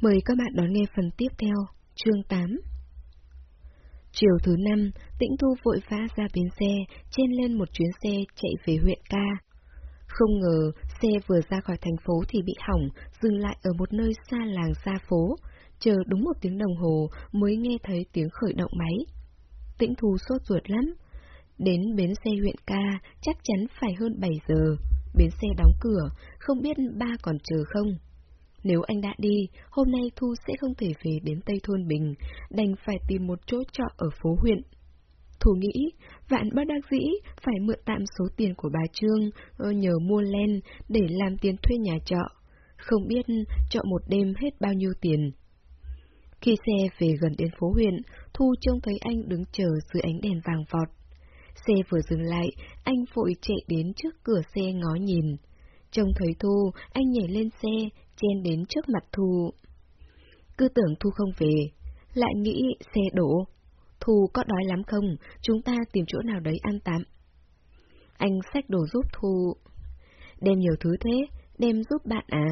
Mời các bạn đón nghe phần tiếp theo, chương 8. Chiều thứ năm, Tĩnh Thu vội vã ra bến xe, trên lên một chuyến xe chạy về huyện ca. Không ngờ, xe vừa ra khỏi thành phố thì bị hỏng, dừng lại ở một nơi xa làng xa phố. Chờ đúng một tiếng đồng hồ mới nghe thấy tiếng khởi động máy. Tĩnh Thu sốt ruột lắm. Đến bến xe huyện ca chắc chắn phải hơn 7 giờ. Bến xe đóng cửa, không biết ba còn chờ không. Nếu anh đã đi, hôm nay Thu sẽ không thể về đến Tây Thôn Bình, đành phải tìm một chỗ trọ ở phố huyện. Thu nghĩ, vạn bất đắc dĩ phải mượn tạm số tiền của bà Trương ờ, nhờ mua len để làm tiền thuê nhà trọ. Không biết trọ một đêm hết bao nhiêu tiền. Khi xe về gần đến phố huyện, Thu trông thấy anh đứng chờ dưới ánh đèn vàng vọt. Xe vừa dừng lại, anh vội chạy đến trước cửa xe ngó nhìn. Trông thấy Thu, anh nhảy lên xe, chen đến trước mặt Thu. Cứ tưởng Thu không về, lại nghĩ xe đổ. Thu có đói lắm không, chúng ta tìm chỗ nào đấy ăn tạm. Anh xách đồ giúp Thu. Đem nhiều thứ thế, đem giúp bạn à?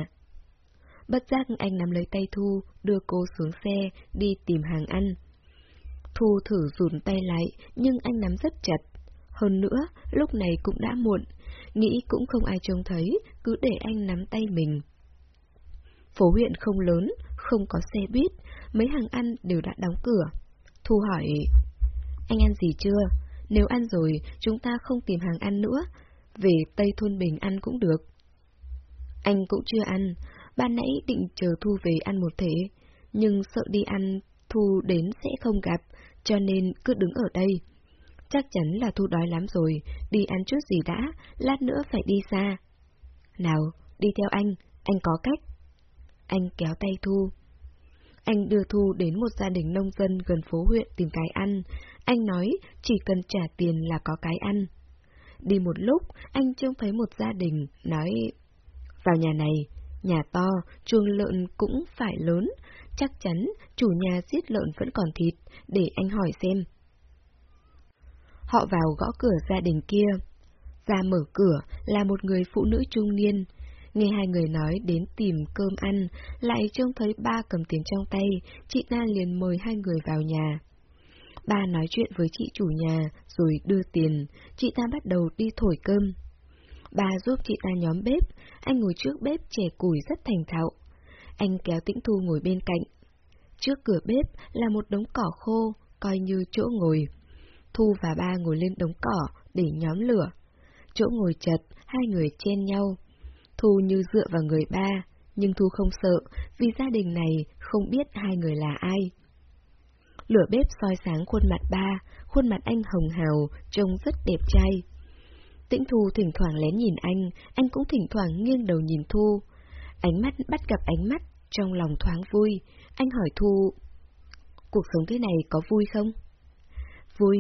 Bất giác anh nắm lấy tay Thu, đưa cô xuống xe, đi tìm hàng ăn. Thu thử rùn tay lại, nhưng anh nắm rất chặt. Hơn nữa, lúc này cũng đã muộn, nghĩ cũng không ai trông thấy, cứ để anh nắm tay mình. Phố huyện không lớn, không có xe buýt, mấy hàng ăn đều đã đóng cửa. Thu hỏi, anh ăn gì chưa? Nếu ăn rồi, chúng ta không tìm hàng ăn nữa, về Tây Thôn Bình ăn cũng được. Anh cũng chưa ăn, ban nãy định chờ Thu về ăn một thể, nhưng sợ đi ăn Thu đến sẽ không gặp, cho nên cứ đứng ở đây. Chắc chắn là Thu đói lắm rồi, đi ăn chút gì đã, lát nữa phải đi xa. Nào, đi theo anh, anh có cách. Anh kéo tay Thu. Anh đưa Thu đến một gia đình nông dân gần phố huyện tìm cái ăn. Anh nói chỉ cần trả tiền là có cái ăn. Đi một lúc, anh trông thấy một gia đình, nói Vào nhà này, nhà to, chuồng lợn cũng phải lớn, chắc chắn chủ nhà giết lợn vẫn còn thịt, để anh hỏi xem. Họ vào gõ cửa gia đình kia. Ra mở cửa là một người phụ nữ trung niên, Nghe hai người nói đến tìm cơm ăn, lại trông thấy ba cầm tiền trong tay, chị ta liền mời hai người vào nhà. Ba nói chuyện với chị chủ nhà, rồi đưa tiền, chị ta bắt đầu đi thổi cơm. Ba giúp chị ta nhóm bếp, anh ngồi trước bếp chẻ củi rất thành thạo. Anh kéo tĩnh thu ngồi bên cạnh. Trước cửa bếp là một đống cỏ khô, coi như chỗ ngồi. Thu và ba ngồi lên đống cỏ để nhóm lửa. Chỗ ngồi chật, hai người chen nhau. Thu như dựa vào người ba, nhưng Thu không sợ, vì gia đình này không biết hai người là ai. Lửa bếp soi sáng khuôn mặt ba, khuôn mặt anh hồng hào, trông rất đẹp trai. Tĩnh Thu thỉnh thoảng lén nhìn anh, anh cũng thỉnh thoảng nghiêng đầu nhìn Thu. Ánh mắt bắt gặp ánh mắt, trong lòng thoáng vui. Anh hỏi Thu, cuộc sống thế này có vui không? Vui.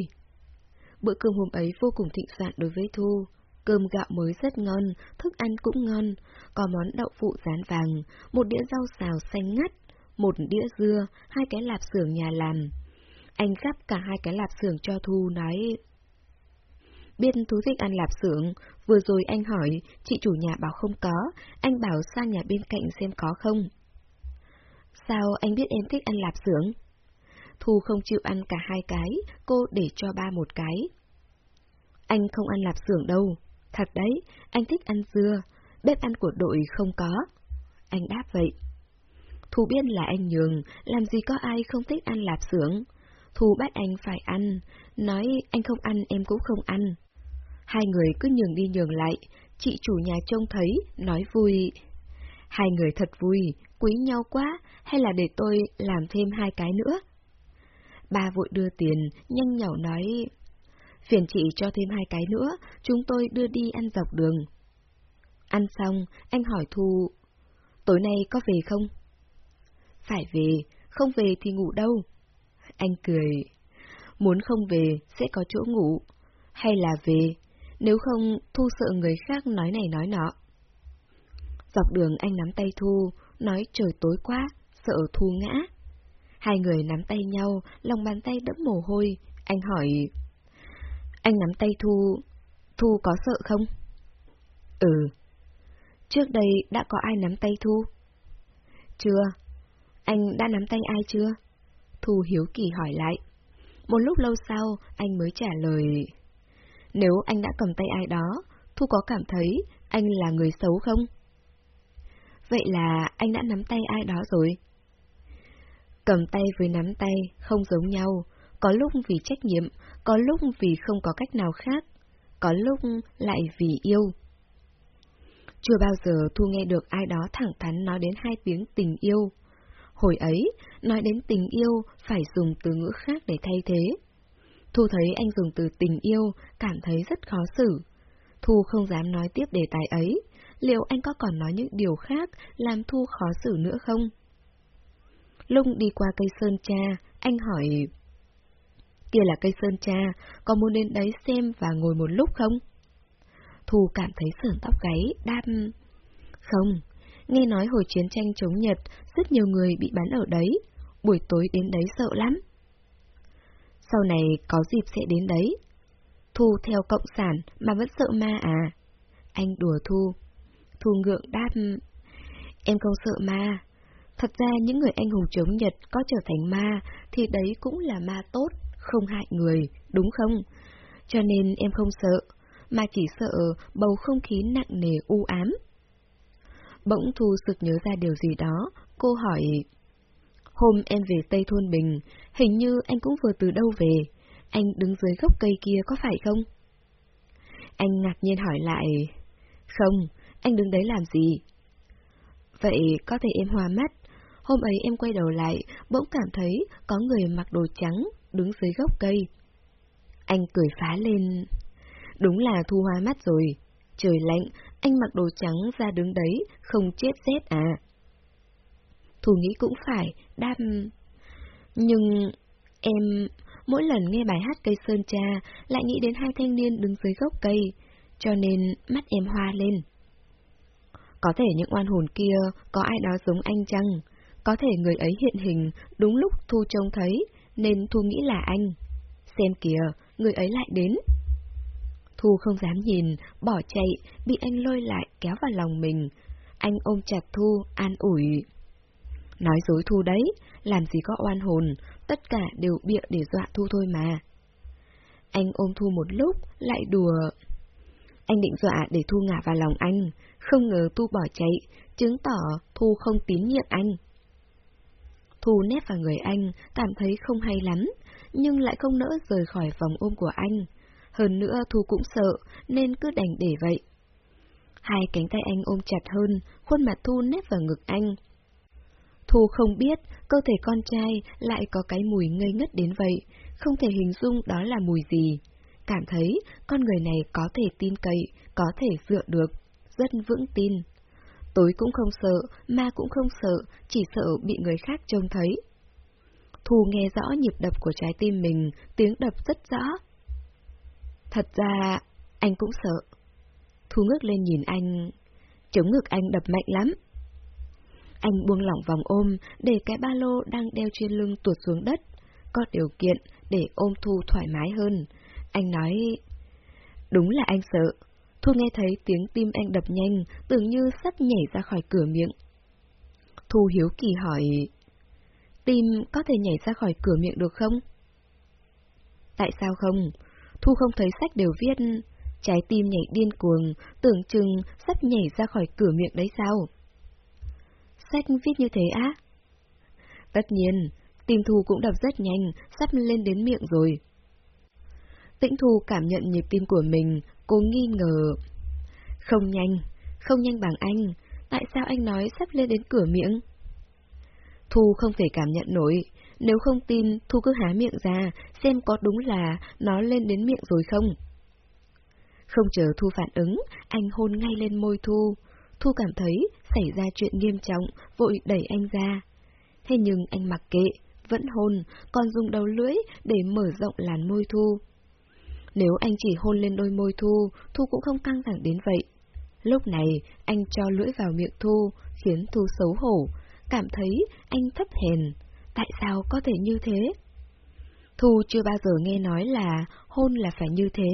Bữa cơm hôm ấy vô cùng thịnh soạn đối với Thu. Cơm gạo mới rất ngon, thức ăn cũng ngon, có món đậu phụ rán vàng, một đĩa rau xào xanh ngắt, một đĩa dưa, hai cái lạp xưởng nhà làm. Anh gắp cả hai cái lạp xưởng cho Thu nói... Biết thú thích ăn lạp xưởng, vừa rồi anh hỏi, chị chủ nhà bảo không có, anh bảo sang nhà bên cạnh xem có không. Sao anh biết em thích ăn lạp xưởng? Thu không chịu ăn cả hai cái, cô để cho ba một cái. Anh không ăn lạp xưởng đâu, Thật đấy, anh thích ăn dưa, bếp ăn của đội không có. Anh đáp vậy. Thu biết là anh nhường, làm gì có ai không thích ăn lạp xưởng. Thu bắt anh phải ăn, nói anh không ăn em cũng không ăn. Hai người cứ nhường đi nhường lại, chị chủ nhà trông thấy, nói vui. Hai người thật vui, quý nhau quá, hay là để tôi làm thêm hai cái nữa? Ba vội đưa tiền, nhanh nhỏ nói, Phiền chị cho thêm hai cái nữa, chúng tôi đưa đi ăn dọc đường. Ăn xong, anh hỏi Thu, tối nay có về không? Phải về, không về thì ngủ đâu. Anh cười, muốn không về sẽ có chỗ ngủ, hay là về, nếu không Thu sợ người khác nói này nói nọ. Dọc đường anh nắm tay Thu, nói trời tối quá, sợ Thu ngã. Hai người nắm tay nhau, lòng bàn tay đẫm mồ hôi, anh hỏi... Anh nắm tay Thu... Thu có sợ không? Ừ. Trước đây đã có ai nắm tay Thu? Chưa. anh đã nắm tay ai chưa? Thu hiếu kỳ hỏi lại. Một lúc lâu sau, anh mới trả lời. Nếu anh đã cầm tay ai đó, Thu có cảm thấy anh là người xấu không? Vậy là anh đã nắm tay ai đó rồi? Cầm tay với nắm tay không giống nhau, có lúc vì trách nhiệm, có lúc vì không có cách nào khác, có lúc lại vì yêu. Chưa bao giờ Thu nghe được ai đó thẳng thắn nói đến hai tiếng tình yêu. Hồi ấy, nói đến tình yêu phải dùng từ ngữ khác để thay thế. Thu thấy anh dùng từ tình yêu, cảm thấy rất khó xử. Thu không dám nói tiếp đề tài ấy, liệu anh có còn nói những điều khác làm Thu khó xử nữa không? Lung đi qua cây sơn cha, anh hỏi... Kia là cây sơn cha, có muốn đến đấy xem và ngồi một lúc không? Thu cảm thấy sởn tóc gáy, đáp... Không, nghe nói hồi chiến tranh chống Nhật, rất nhiều người bị bắn ở đấy, buổi tối đến đấy sợ lắm. Sau này có dịp sẽ đến đấy. Thu theo cộng sản mà vẫn sợ ma à? Anh đùa Thu. Thu ngượng đáp... Em không sợ ma. Thật ra những người anh hùng chống Nhật có trở thành ma thì đấy cũng là ma tốt, không hại người, đúng không? Cho nên em không sợ, mà chỉ sợ bầu không khí nặng nề u ám. Bỗng Thu sực nhớ ra điều gì đó, cô hỏi... Hôm em về Tây Thôn Bình, hình như anh cũng vừa từ đâu về. Anh đứng dưới gốc cây kia có phải không? Anh ngạc nhiên hỏi lại. Không, anh đứng đấy làm gì? Vậy có thể em hòa mắt. Hôm ấy em quay đầu lại, bỗng cảm thấy có người mặc đồ trắng, đứng dưới gốc cây. Anh cười phá lên. Đúng là thu hoa mắt rồi. Trời lạnh, anh mặc đồ trắng ra đứng đấy, không chết rét à. Thu nghĩ cũng phải, đam... Nhưng... em... Mỗi lần nghe bài hát cây sơn cha, lại nghĩ đến hai thanh niên đứng dưới gốc cây, cho nên mắt em hoa lên. Có thể những oan hồn kia có ai đó giống anh chăng? Có thể người ấy hiện hình đúng lúc Thu trông thấy, nên Thu nghĩ là anh. Xem kìa, người ấy lại đến. Thu không dám nhìn, bỏ chạy, bị anh lôi lại kéo vào lòng mình. Anh ôm chặt Thu, an ủi. Nói dối Thu đấy, làm gì có oan hồn, tất cả đều bịa để dọa Thu thôi mà. Anh ôm Thu một lúc, lại đùa. Anh định dọa để Thu ngả vào lòng anh, không ngờ Thu bỏ chạy, chứng tỏ Thu không tín nhiệm anh. Thu nép vào người anh, cảm thấy không hay lắm, nhưng lại không nỡ rời khỏi vòng ôm của anh. Hơn nữa Thu cũng sợ, nên cứ đành để vậy. Hai cánh tay anh ôm chặt hơn, khuôn mặt Thu nép vào ngực anh. Thu không biết cơ thể con trai lại có cái mùi ngây ngất đến vậy, không thể hình dung đó là mùi gì. Cảm thấy con người này có thể tin cậy, có thể dựa được, rất vững tin. Tối cũng không sợ, ma cũng không sợ, chỉ sợ bị người khác trông thấy. Thu nghe rõ nhịp đập của trái tim mình, tiếng đập rất rõ. Thật ra, anh cũng sợ. Thu ngước lên nhìn anh, chống ngực anh đập mạnh lắm. Anh buông lỏng vòng ôm, để cái ba lô đang đeo trên lưng tuột xuống đất. Có điều kiện để ôm Thu thoải mái hơn. Anh nói... Đúng là anh sợ. Thu nghe thấy tiếng tim anh đập nhanh, tưởng như sắp nhảy ra khỏi cửa miệng. Thu hiếu kỳ hỏi... Tim có thể nhảy ra khỏi cửa miệng được không? Tại sao không? Thu không thấy sách đều viết... Trái tim nhảy điên cuồng, tưởng chừng sắp nhảy ra khỏi cửa miệng đấy sao? Sách viết như thế á? Tất nhiên, tim Thu cũng đập rất nhanh, sắp lên đến miệng rồi. Tĩnh Thu cảm nhận nhịp tim của mình, cô nghi ngờ. Không nhanh, không nhanh bằng anh, tại sao anh nói sắp lên đến cửa miệng? Thu không thể cảm nhận nổi, nếu không tin, Thu cứ há miệng ra, xem có đúng là nó lên đến miệng rồi không. Không chờ Thu phản ứng, anh hôn ngay lên môi Thu. Thu cảm thấy xảy ra chuyện nghiêm trọng, vội đẩy anh ra. Thế nhưng anh mặc kệ, vẫn hôn, còn dùng đầu lưỡi để mở rộng làn môi Thu. Nếu anh chỉ hôn lên đôi môi Thu, Thu cũng không căng thẳng đến vậy. Lúc này, anh cho lưỡi vào miệng Thu, khiến Thu xấu hổ, cảm thấy anh thấp hèn. Tại sao có thể như thế? Thu chưa bao giờ nghe nói là hôn là phải như thế.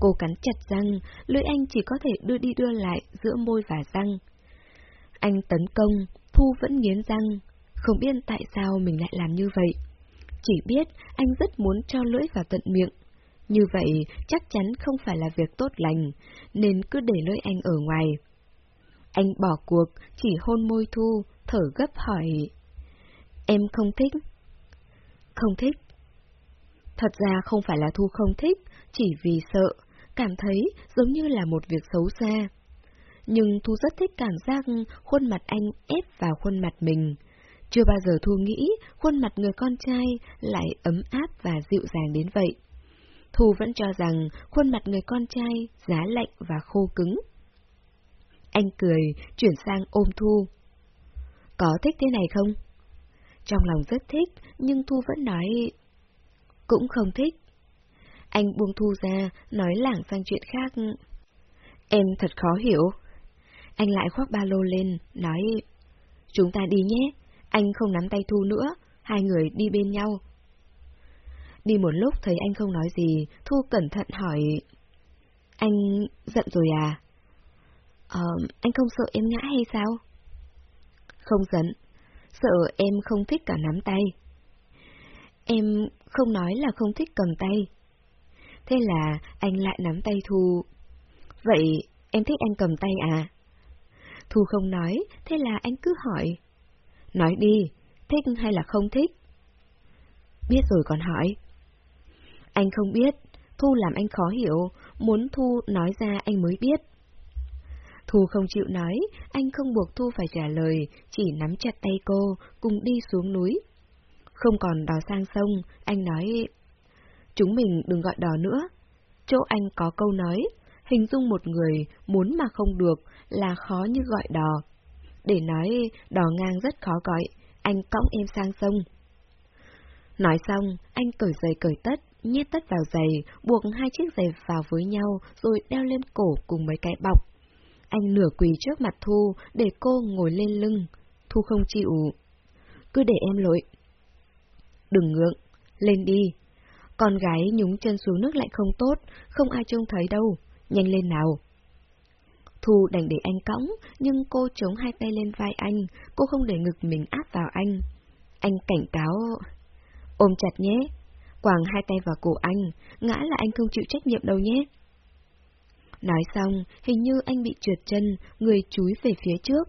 Cô cắn chặt răng, lưỡi anh chỉ có thể đưa đi đưa lại giữa môi và răng. Anh tấn công, Thu vẫn nghiến răng. Không biết tại sao mình lại làm như vậy. Chỉ biết anh rất muốn cho lưỡi vào tận miệng. Như vậy chắc chắn không phải là việc tốt lành, nên cứ để lưỡi anh ở ngoài. Anh bỏ cuộc, chỉ hôn môi Thu, thở gấp hỏi. Em không thích. Không thích. Thật ra không phải là Thu không thích, chỉ vì sợ, cảm thấy giống như là một việc xấu xa. Nhưng Thu rất thích cảm giác khuôn mặt anh ép vào khuôn mặt mình. Chưa bao giờ Thu nghĩ khuôn mặt người con trai lại ấm áp và dịu dàng đến vậy. Thu vẫn cho rằng khuôn mặt người con trai giá lạnh và khô cứng. Anh cười, chuyển sang ôm Thu. Có thích thế này không? Trong lòng rất thích, nhưng Thu vẫn nói... Cũng không thích. Anh buông Thu ra, nói lảng sang chuyện khác. Em thật khó hiểu. Anh lại khoác ba lô lên, nói... Chúng ta đi nhé, anh không nắm tay Thu nữa, hai người đi bên nhau. Đi một lúc thấy anh không nói gì, Thu cẩn thận hỏi... Anh giận rồi à? Ờ, anh không sợ em ngã hay sao? Không giận, sợ em không thích cả nắm tay. Em không nói là không thích cầm tay. Thế là anh lại nắm tay Thu. Vậy em thích anh cầm tay à? Thu không nói, thế là anh cứ hỏi. Nói đi, thích hay là không thích? Biết rồi còn hỏi. Anh không biết, Thu làm anh khó hiểu, muốn Thu nói ra anh mới biết. Thu không chịu nói, anh không buộc Thu phải trả lời, chỉ nắm chặt tay cô, cùng đi xuống núi. Không còn đò sang sông, anh nói... Chúng mình đừng gọi đò nữa. Chỗ anh có câu nói, hình dung một người muốn mà không được là khó như gọi đò. Để nói đò ngang rất khó gọi, anh cõng em sang sông. Nói xong, anh cởi giày cởi tất, nhét tất vào giày, buộc hai chiếc giày vào với nhau rồi đeo lên cổ cùng mấy cái bọc. Anh nửa quỳ trước mặt Thu để cô ngồi lên lưng. Thu không chịu. Cứ để em lội. Đừng ngượng, lên đi. Con gái nhúng chân xuống nước lạnh không tốt, không ai trông thấy đâu. Nhanh lên nào. Thu đành để anh cõng, nhưng cô chống hai tay lên vai anh, cô không để ngực mình áp vào anh. Anh cảnh cáo... Ôm chặt nhé. Quàng hai tay vào cổ anh, ngã là anh không chịu trách nhiệm đâu nhé. Nói xong, hình như anh bị trượt chân, người chúi về phía trước.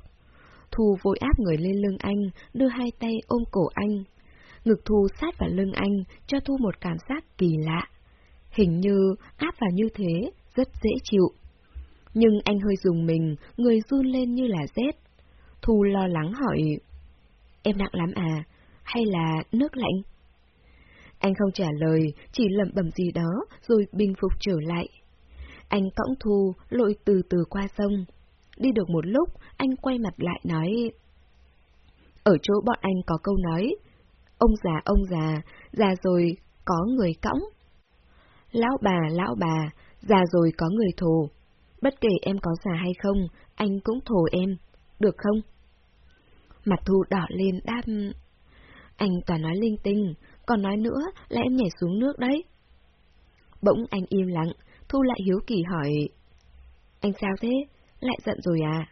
Thu vội áp người lên lưng anh, đưa hai tay ôm cổ anh. Ngực Thu sát vào lưng anh, cho Thu một cảm giác kỳ lạ. Hình như áp vào như thế, rất dễ chịu. Nhưng anh hơi dùng mình, người run lên như là rét. Thu lo lắng hỏi, Em nặng lắm à? Hay là nước lạnh? Anh không trả lời, chỉ lẩm bẩm gì đó, rồi bình phục trở lại. Anh cõng Thu, lội từ từ qua sông. Đi được một lúc, anh quay mặt lại nói... Ở chỗ bọn anh có câu nói, ông già ông già, già rồi có người cõng. Lão bà, lão bà, già rồi có người thù. Bất kể em có già hay không, anh cũng thù em, được không? Mặt Thu đỏ lên đáp... Anh toàn nói linh tinh, còn nói nữa là em nhảy xuống nước đấy. Bỗng anh im lặng, Thu lại hiếu kỳ hỏi. Anh sao thế? Lại giận rồi à?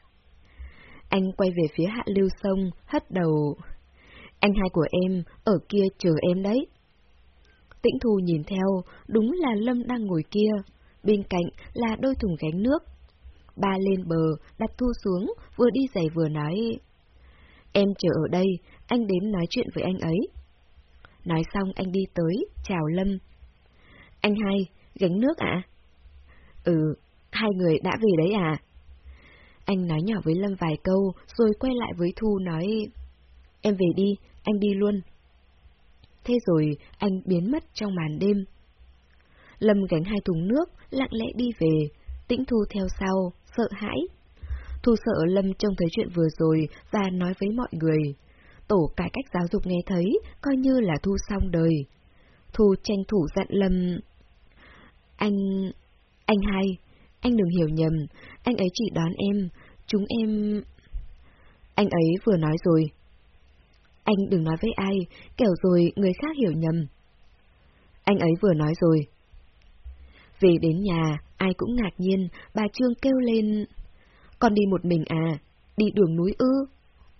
Anh quay về phía hạ lưu sông, hất đầu. Anh hai của em, ở kia chờ em đấy. Tĩnh Thu nhìn theo, đúng là Lâm đang ngồi kia, bên cạnh là đôi thùng gánh nước. Ba lên bờ, đặt Thu xuống, vừa đi giày vừa nói. Em chờ ở đây, anh đến nói chuyện với anh ấy. Nói xong anh đi tới, chào Lâm. Anh hai, gánh nước ạ? À? Ừ, hai người đã về đấy à? Anh nói nhỏ với Lâm vài câu, rồi quay lại với Thu nói, em về đi, anh đi luôn. Thế rồi anh biến mất trong màn đêm. Lâm gánh hai thùng nước, lặng lẽ đi về, tĩnh Thu theo sau, sợ hãi. Thu sợ Lâm trông thấy chuyện vừa rồi và nói với mọi người. Tổ cải cách giáo dục nghe thấy, coi như là Thu xong đời. Thu tranh thủ dặn Lâm... Anh... Anh hai, anh đừng hiểu nhầm, anh ấy chỉ đón em, chúng em... Anh ấy vừa nói rồi. Anh đừng nói với ai, kẻo rồi người khác hiểu nhầm. Anh ấy vừa nói rồi. Về đến nhà, ai cũng ngạc nhiên, bà Trương kêu lên. Con đi một mình à? Đi đường núi ư?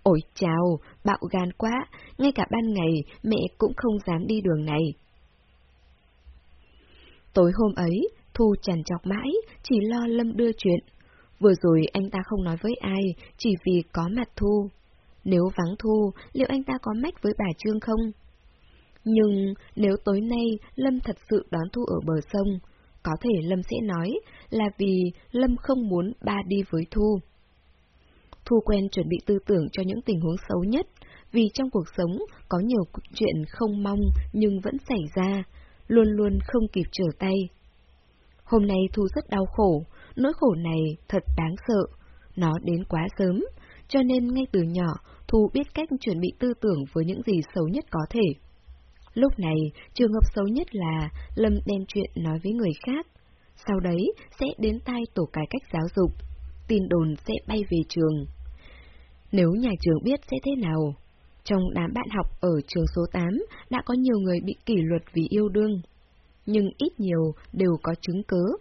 Ôi chào, bạo gan quá, ngay cả ban ngày mẹ cũng không dám đi đường này. Tối hôm ấy, Thu chằn chọc mãi, chỉ lo Lâm đưa chuyện. Vừa rồi anh ta không nói với ai, chỉ vì có mặt Thu. Nếu vắng Thu, liệu anh ta có mách với bà Trương không? Nhưng nếu tối nay Lâm thật sự đón Thu ở bờ sông, có thể Lâm sẽ nói là vì Lâm không muốn ba đi với Thu. Thu quen chuẩn bị tư tưởng cho những tình huống xấu nhất, vì trong cuộc sống có nhiều chuyện không mong nhưng vẫn xảy ra, luôn luôn không kịp trở tay. Hôm nay Thu rất đau khổ, nỗi khổ này thật đáng sợ, nó đến quá sớm, cho nên ngay từ nhỏ Thu biết cách chuẩn bị tư tưởng với những gì xấu nhất có thể. Lúc này, trường hợp xấu nhất là Lâm đem chuyện nói với người khác. Sau đấy sẽ đến tai tổ cải cách giáo dục. Tin đồn sẽ bay về trường. Nếu nhà trường biết sẽ thế nào? Trong đám bạn học ở trường số 8 đã có nhiều người bị kỷ luật vì yêu đương. Nhưng ít nhiều đều có chứng cứ.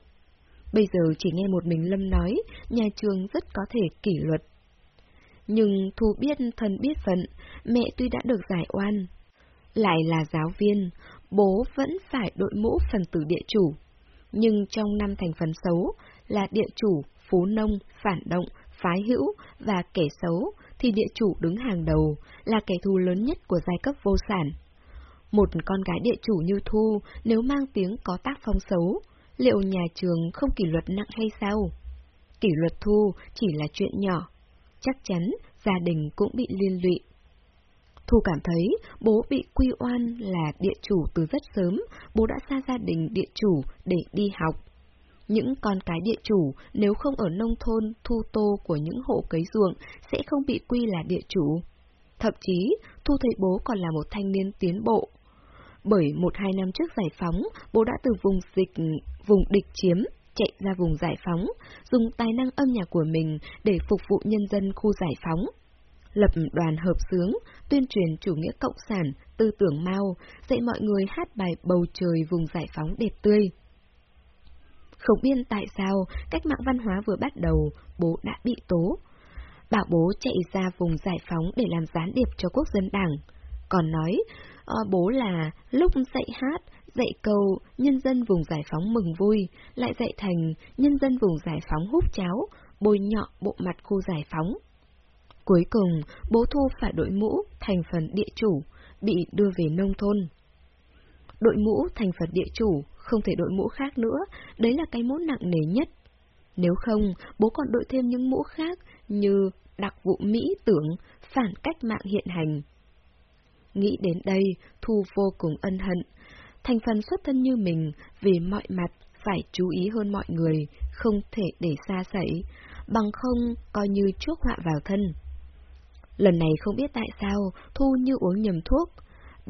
Bây giờ chỉ nghe một mình Lâm nói, nhà trường rất có thể kỷ luật. Nhưng Thu biết thân biết phận, mẹ tuy đã được giải oan, lại là giáo viên, bố vẫn phải đội mũ phần tử địa chủ. Nhưng trong năm thành phần xấu là địa chủ, phú nông, phản động, phái hữu và kẻ xấu, thì địa chủ đứng hàng đầu, là kẻ thù lớn nhất của giai cấp vô sản. Một con gái địa chủ như Thu, nếu mang tiếng có tác phong xấu, liệu nhà trường không kỷ luật nặng hay sao? Kỷ luật Thu chỉ là chuyện nhỏ, chắc chắn gia đình cũng bị liên lụy. Thu cảm thấy bố bị quy oan là địa chủ từ rất sớm, bố đã xa gia đình địa chủ để đi học. Những con cái địa chủ nếu không ở nông thôn thu tô của những hộ cấy ruộng sẽ không bị quy là địa chủ. Thậm chí, Thu thấy bố còn là một thanh niên tiến bộ. Bởi một hai năm trước giải phóng, bố đã từ vùng dịch, vùng địch chiếm, chạy ra vùng giải phóng, dùng tài năng âm nhạc của mình để phục vụ nhân dân khu giải phóng lập đoàn hợp sướng, tuyên truyền chủ nghĩa cộng sản, tư tưởng Mao, dạy mọi người hát bài bầu trời vùng giải phóng đẹp tươi. Không biết tại sao, cách mạng văn hóa vừa bắt đầu, bố đã bị tố. Bảo bố chạy ra vùng giải phóng để làm gián điệp cho quốc dân đảng. Còn nói, ờ, bố là lúc dạy hát, dạy câu, nhân dân vùng giải phóng mừng vui, lại dạy thành nhân dân vùng giải phóng hút cháo, bôi nhọ bộ mặt khu giải phóng. Cuối cùng, bố Thu phải đội mũ thành phần địa chủ, bị đưa về nông thôn. Đội mũ thành Phật địa chủ, không thể đội mũ khác nữa, đấy là cái mũ nặng nề nhất. Nếu không, bố còn đội thêm những mũ khác như đặc vụ Mỹ tưởng, phản cách mạng hiện hành. Nghĩ đến đây, Thu vô cùng ân hận. Thành phần xuất thân như mình, vì mọi mặt, phải chú ý hơn mọi người, không thể để xa sẩy, bằng không coi như chuốc họa vào thân. Lần này không biết tại sao, Thu như uống nhầm thuốc.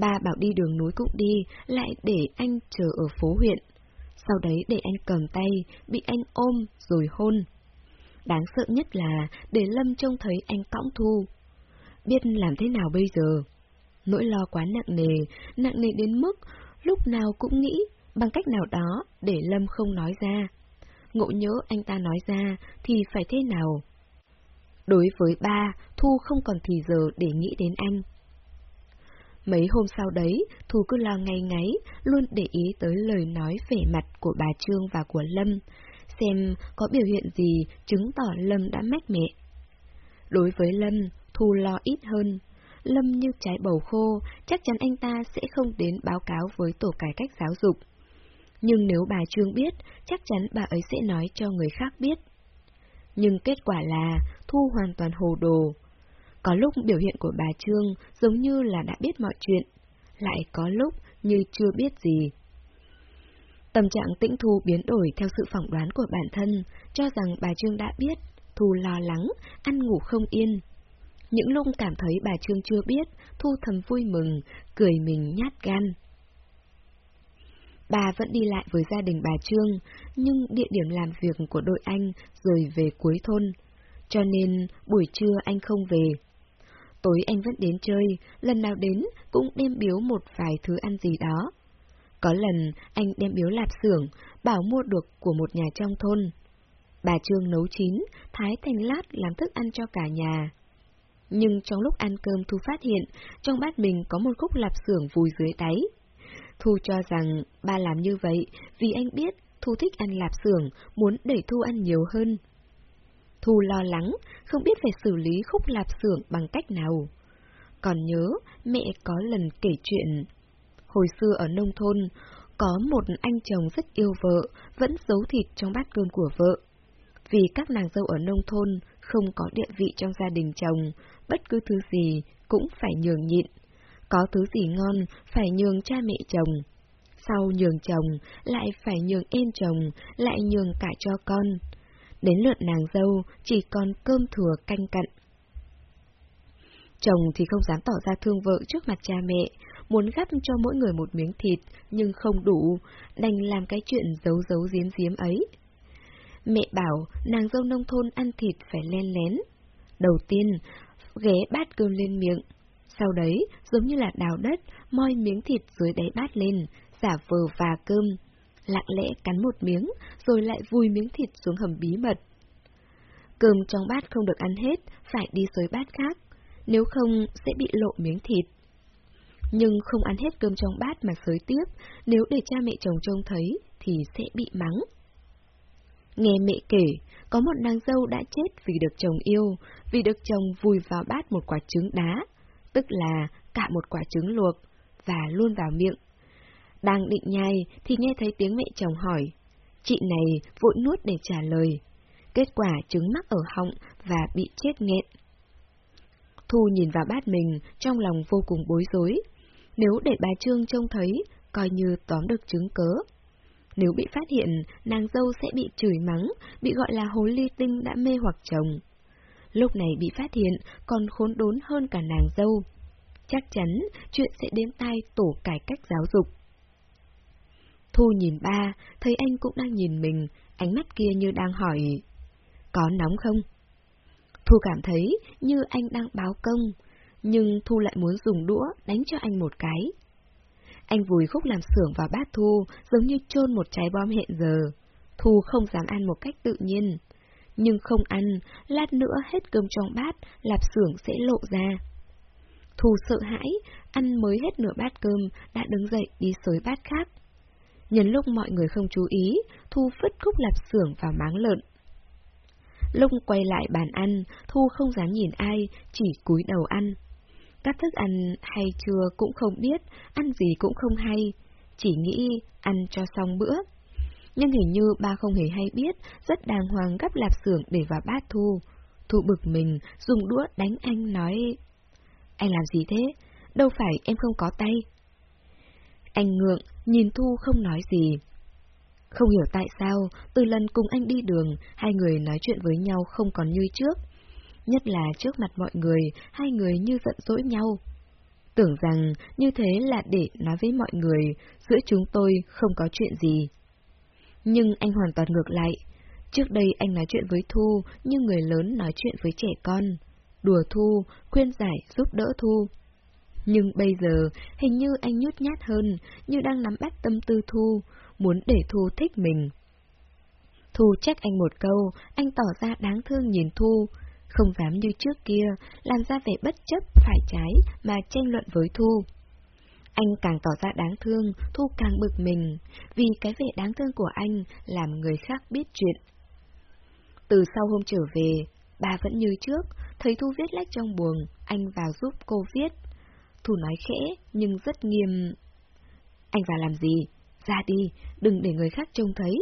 Ba bảo đi đường núi cũng đi, lại để anh chờ ở phố huyện. Sau đấy để anh cầm tay, bị anh ôm rồi hôn. Đáng sợ nhất là để Lâm trông thấy anh cõng Thu. Biết làm thế nào bây giờ? Nỗi lo quá nặng nề, nặng nề đến mức lúc nào cũng nghĩ bằng cách nào đó để Lâm không nói ra. Ngộ nhớ anh ta nói ra thì phải thế nào? Đối với ba, Thu không còn thì giờ để nghĩ đến anh. Mấy hôm sau đấy, Thu cứ lo ngay ngáy, luôn để ý tới lời nói vẻ mặt của bà Trương và của Lâm, xem có biểu hiện gì chứng tỏ Lâm đã mách mẹ. Đối với Lâm, Thu lo ít hơn. Lâm như trái bầu khô, chắc chắn anh ta sẽ không đến báo cáo với tổ cải cách giáo dục. Nhưng nếu bà Trương biết, chắc chắn bà ấy sẽ nói cho người khác biết nhưng kết quả là Thu hoàn toàn hồ đồ. Có lúc biểu hiện của bà Trương giống như là đã biết mọi chuyện, lại có lúc như chưa biết gì. Tâm trạng tĩnh Thu biến đổi theo sự phỏng đoán của bản thân, cho rằng bà Trương đã biết, Thu lo lắng, ăn ngủ không yên. Những lúc cảm thấy bà Trương chưa biết, Thu thầm vui mừng, cười mình nhát gan. Bà vẫn đi lại với gia đình bà Trương, nhưng địa điểm làm việc của đội anh rời về cuối thôn, cho nên buổi trưa anh không về. Tối anh vẫn đến chơi, lần nào đến cũng đem biếu một vài thứ ăn gì đó. Có lần anh đem biếu lạp xưởng, bảo mua được của một nhà trong thôn. Bà Trương nấu chín, thái thành lát làm thức ăn cho cả nhà. Nhưng trong lúc ăn cơm Thu phát hiện, trong bát mình có một khúc lạp xưởng vùi dưới đáy. Thu cho rằng ba làm như vậy vì anh biết Thu thích ăn lạp xưởng, muốn để Thu ăn nhiều hơn. Thu lo lắng, không biết phải xử lý khúc lạp xưởng bằng cách nào. Còn nhớ, mẹ có lần kể chuyện. Hồi xưa ở nông thôn, có một anh chồng rất yêu vợ, vẫn giấu thịt trong bát cơm của vợ. Vì các nàng dâu ở nông thôn không có địa vị trong gia đình chồng, bất cứ thứ gì cũng phải nhường nhịn. Có thứ gì ngon phải nhường cha mẹ chồng. Sau nhường chồng, lại phải nhường em chồng, lại nhường cả cho con. Đến lượt nàng dâu, chỉ còn cơm thừa canh cặn. Chồng thì không dám tỏ ra thương vợ trước mặt cha mẹ, muốn gắp cho mỗi người một miếng thịt, nhưng không đủ, đành làm cái chuyện giấu giấu giếm giếm ấy. Mẹ bảo nàng dâu nông thôn ăn thịt phải len lén. Đầu tiên, ghé bát cơm lên miệng. Sau đấy, giống như là đào đất, moi miếng thịt dưới đáy bát lên, giả vờ và cơm. Lặng lẽ cắn một miếng, rồi lại vùi miếng thịt xuống hầm bí mật. Cơm trong bát không được ăn hết, phải đi xới bát khác, nếu không sẽ bị lộ miếng thịt. Nhưng không ăn hết cơm trong bát mà xới tiếp, nếu để cha mẹ chồng trông thấy thì sẽ bị mắng. Nghe mẹ kể, có một nàng dâu đã chết vì được chồng yêu, vì được chồng vùi vào bát một quả trứng đá, tức là cả một quả trứng luộc, và luôn vào miệng. Đang định nhai thì nghe thấy tiếng mẹ chồng hỏi. Chị này vội nuốt để trả lời. Kết quả trứng mắc ở họng và bị chết nghẹn. Thu nhìn vào bát mình, trong lòng vô cùng bối rối. Nếu để bà Trương trông thấy, coi như tóm được chứng cớ. Nếu bị phát hiện, nàng dâu sẽ bị chửi mắng, bị gọi là hố ly tinh đã mê hoặc chồng. Lúc này bị phát hiện, còn khốn đốn hơn cả nàng dâu. Chắc chắn chuyện sẽ đến tai tổ cải cách giáo dục. Thu nhìn ba, thấy anh cũng đang nhìn mình, ánh mắt kia như đang hỏi, có nóng không? Thu cảm thấy như anh đang báo công, nhưng Thu lại muốn dùng đũa đánh cho anh một cái. Anh vùi khúc làm xưởng vào bát Thu, giống như chôn một trái bom hẹn giờ. Thu không dám ăn một cách tự nhiên. Nhưng không ăn, lát nữa hết cơm trong bát, lạp xưởng sẽ lộ ra. Thu sợ hãi, ăn mới hết nửa bát cơm, đã đứng dậy đi xới bát khác. Nhân lúc mọi người không chú ý, Thu phứt khúc lạp xưởng vào máng lợn. Lúc quay lại bàn ăn, Thu không dám nhìn ai, chỉ cúi đầu ăn. Các thức ăn hay chưa cũng không biết, ăn gì cũng không hay, chỉ nghĩ ăn cho xong bữa. Nhưng hình như ba không hề hay biết, rất đàng hoàng gắp lạp xưởng để vào bát Thu. Thu bực mình, dùng đũa đánh anh nói... Anh làm gì thế? Đâu phải em không có tay. Anh ngượng, nhìn Thu không nói gì. Không hiểu tại sao, từ lần cùng anh đi đường, hai người nói chuyện với nhau không còn như trước. Nhất là trước mặt mọi người, hai người như giận dỗi nhau. Tưởng rằng như thế là để nói với mọi người, giữa chúng tôi không có chuyện gì. Nhưng anh hoàn toàn ngược lại. Trước đây anh nói chuyện với Thu như người lớn nói chuyện với trẻ con. Đùa Thu, khuyên giải, giúp đỡ Thu. Nhưng bây giờ, hình như anh nhút nhát hơn, như đang nắm bắt tâm tư Thu, muốn để Thu thích mình. Thu trách anh một câu, anh tỏ ra đáng thương nhìn Thu, không dám như trước kia, làm ra vẻ bất chấp phải trái mà tranh luận với Thu. Anh càng tỏ ra đáng thương, Thu càng bực mình, vì cái vẻ đáng thương của anh làm người khác biết chuyện. Từ sau hôm trở về, bà vẫn như trước, thấy Thu viết lách trong buồng, anh vào giúp cô viết. Thu nói khẽ, nhưng rất nghiêm. Anh vào làm gì? Ra đi, đừng để người khác trông thấy.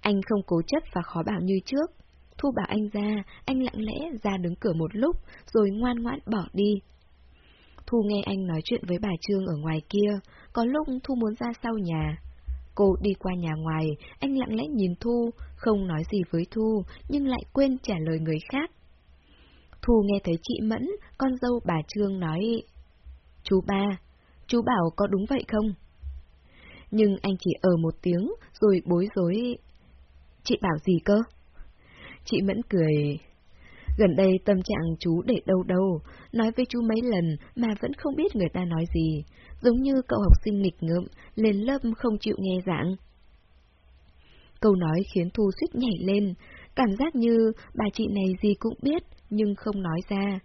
Anh không cố chấp và khó bảo như trước. Thu bảo anh ra, anh lặng lẽ ra đứng cửa một lúc, rồi ngoan ngoãn bỏ đi. Thu nghe anh nói chuyện với bà Trương ở ngoài kia, có lúc Thu muốn ra sau nhà. Cô đi qua nhà ngoài, anh lặng lẽ nhìn Thu, không nói gì với Thu, nhưng lại quên trả lời người khác. Thu nghe thấy chị Mẫn, con dâu bà Trương nói, Chú ba, chú bảo có đúng vậy không? Nhưng anh chỉ ở một tiếng, rồi bối rối. Chị bảo gì cơ? Chị Mẫn cười. Gần đây tâm trạng chú để đâu đâu, nói với chú mấy lần mà vẫn không biết người ta nói gì, giống như cậu học sinh nghịch ngợm, lên lớp không chịu nghe giảng. Câu nói khiến Thu suýt nhảy lên, cảm giác như bà chị này gì cũng biết, nhưng không nói ra,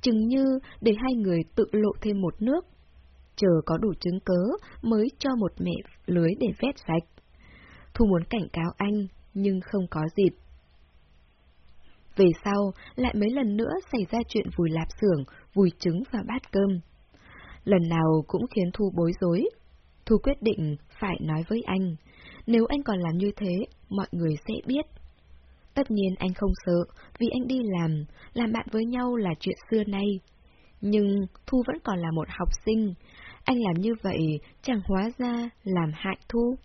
chừng như để hai người tự lộ thêm một nước. Chờ có đủ chứng cớ mới cho một mẹ lưới để vét sạch. Thu muốn cảnh cáo anh, nhưng không có dịp. Về sau, lại mấy lần nữa xảy ra chuyện vùi lạp xưởng, vùi trứng và bát cơm. Lần nào cũng khiến Thu bối rối. Thu quyết định phải nói với anh. Nếu anh còn làm như thế, mọi người sẽ biết. Tất nhiên anh không sợ, vì anh đi làm, làm bạn với nhau là chuyện xưa nay. Nhưng Thu vẫn còn là một học sinh. Anh làm như vậy chẳng hóa ra làm hại Thu.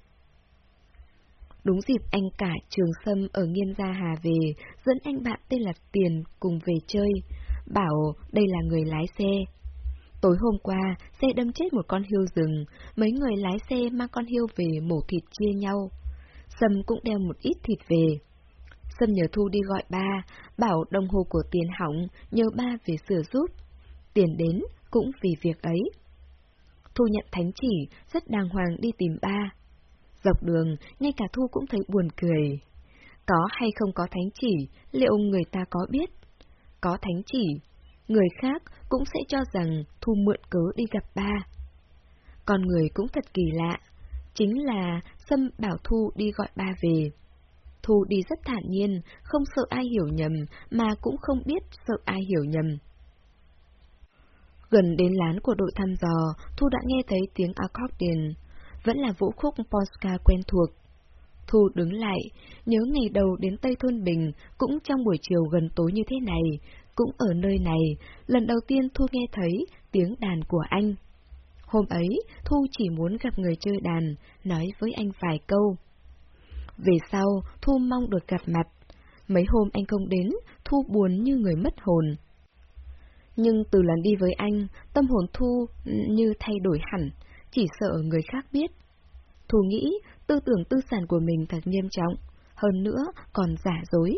Đúng dịp anh cả Trường Sâm ở Nghiêm Gia Hà về, dẫn anh bạn tên là Tiền cùng về chơi, bảo đây là người lái xe. Tối hôm qua, xe đâm chết một con hươu rừng, mấy người lái xe mang con hươu về mổ thịt chia nhau. Sâm cũng đem một ít thịt về. Sâm nhờ Thu đi gọi ba, bảo đồng hồ của Tiền hỏng, nhờ ba về sửa giúp. Tiền đến cũng vì việc ấy. Thu nhận thánh chỉ, rất đàng hoàng đi tìm ba. Dọc đường, ngay cả Thu cũng thấy buồn cười. Có hay không có thánh chỉ, liệu người ta có biết? Có thánh chỉ, người khác cũng sẽ cho rằng Thu mượn cớ đi gặp ba. Con người cũng thật kỳ lạ, chính là Sâm bảo Thu đi gọi ba về. Thu đi rất thản nhiên, không sợ ai hiểu nhầm, mà cũng không biết sợ ai hiểu nhầm. Gần đến lán của đội thăm dò, Thu đã nghe thấy tiếng accordion vẫn là vũ khúc Polska quen thuộc. Thu đứng lại, nhớ ngày đầu đến Tây Thôn Bình, cũng trong buổi chiều gần tối như thế này, cũng ở nơi này, lần đầu tiên Thu nghe thấy tiếng đàn của anh. Hôm ấy, Thu chỉ muốn gặp người chơi đàn, nói với anh vài câu. Về sau, Thu mong được gặp mặt. Mấy hôm anh không đến, Thu buồn như người mất hồn. Nhưng từ lần đi với anh, tâm hồn Thu như thay đổi hẳn, chỉ sợ người khác biết. Thu nghĩ tư tưởng tư sản của mình thật nghiêm trọng, hơn nữa còn giả dối.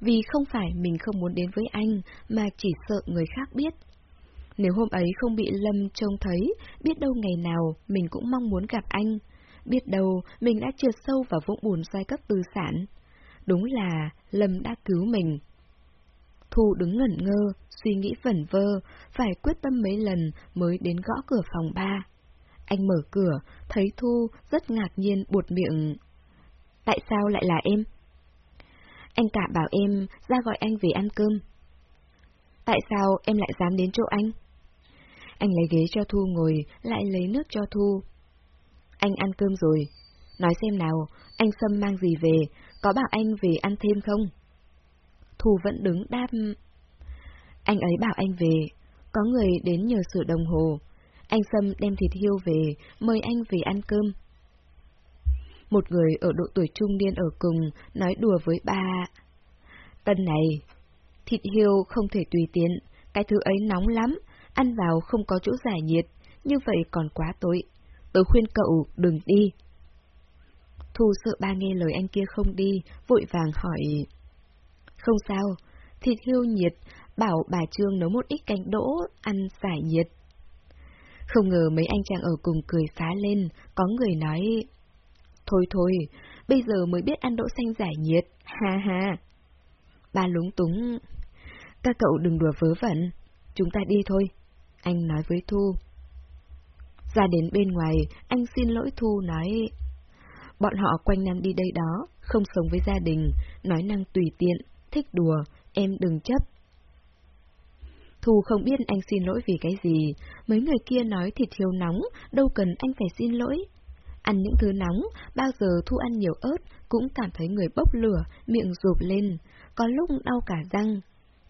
Vì không phải mình không muốn đến với anh, mà chỉ sợ người khác biết. Nếu hôm ấy không bị Lâm trông thấy, biết đâu ngày nào mình cũng mong muốn gặp anh. Biết đâu mình đã trượt sâu vào vũng bùn giai cấp tư sản. Đúng là Lâm đã cứu mình. Thu đứng ngẩn ngơ, suy nghĩ vẩn vơ, phải quyết tâm mấy lần mới đến gõ cửa phòng ba. Anh mở cửa, thấy Thu rất ngạc nhiên buột miệng. Tại sao lại là em? Anh cả bảo em ra gọi anh về ăn cơm. Tại sao em lại dám đến chỗ anh? Anh lấy ghế cho Thu ngồi, lại lấy nước cho Thu. Anh ăn cơm rồi. Nói xem nào, anh Sâm mang gì về, có bảo anh về ăn thêm không? Thù vẫn đứng đáp. Anh ấy bảo anh về, có người đến nhờ sửa đồng hồ. Anh Sâm đem thịt hiêu về, mời anh về ăn cơm. Một người ở độ tuổi trung niên ở cùng, nói đùa với ba. Tân này, thịt hiêu không thể tùy tiện, cái thứ ấy nóng lắm, ăn vào không có chỗ giải nhiệt, như vậy còn quá tối. Tớ khuyên cậu đừng đi. Thu sợ ba nghe lời anh kia không đi, vội vàng hỏi. Không sao, thịt hưu nhiệt, bảo bà Trương nấu một ít canh đỗ, ăn giải nhiệt. Không ngờ mấy anh chàng ở cùng cười phá lên, có người nói... Thôi thôi, bây giờ mới biết ăn đỗ xanh giải nhiệt, ha ha. Ba lúng túng. Các cậu đừng đùa vớ vẩn, chúng ta đi thôi. Anh nói với Thu. Ra đến bên ngoài, anh xin lỗi Thu nói... Bọn họ quanh năm đi đây đó, không sống với gia đình, nói năng tùy tiện, thích đùa, em đừng chấp. Thu không biết anh xin lỗi vì cái gì, mấy người kia nói thì thiếu nóng, đâu cần anh phải xin lỗi. Ăn những thứ nóng, bao giờ Thu ăn nhiều ớt, cũng cảm thấy người bốc lửa, miệng rụp lên, có lúc đau cả răng.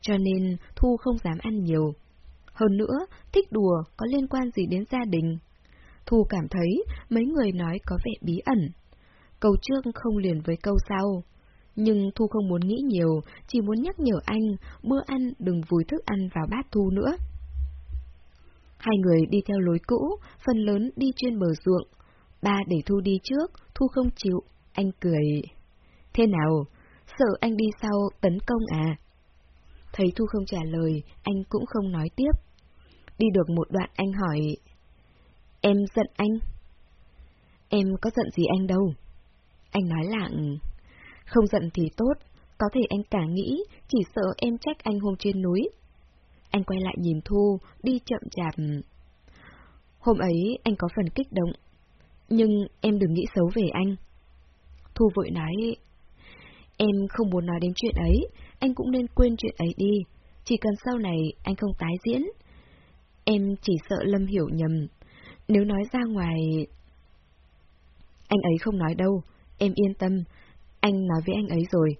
Cho nên Thu không dám ăn nhiều. Hơn nữa, thích đùa có liên quan gì đến gia đình. Thu cảm thấy mấy người nói có vẻ bí ẩn. Câu trước không liền với câu sau. Nhưng Thu không muốn nghĩ nhiều, chỉ muốn nhắc nhở anh, bữa ăn đừng vùi thức ăn vào bát Thu nữa. Hai người đi theo lối cũ, phần lớn đi trên bờ ruộng. Ba để Thu đi trước, Thu không chịu, anh cười. Thế nào, sợ anh đi sau tấn công à? Thấy Thu không trả lời, anh cũng không nói tiếp. Đi được một đoạn anh hỏi, Em giận anh? Em có giận gì anh đâu. Anh nói lặng, ừ, không giận thì tốt, có thể anh cả nghĩ, chỉ sợ em trách anh hôm trên núi. Anh quay lại nhìn Thu, đi chậm chạp. Hôm ấy anh có phần kích động, nhưng em đừng nghĩ xấu về anh. Thu vội nói, em không muốn nói đến chuyện ấy, anh cũng nên quên chuyện ấy đi, chỉ cần sau này anh không tái diễn. Em chỉ sợ Lâm hiểu nhầm, nếu nói ra ngoài... Anh ấy không nói đâu, em yên tâm, anh nói với anh ấy rồi.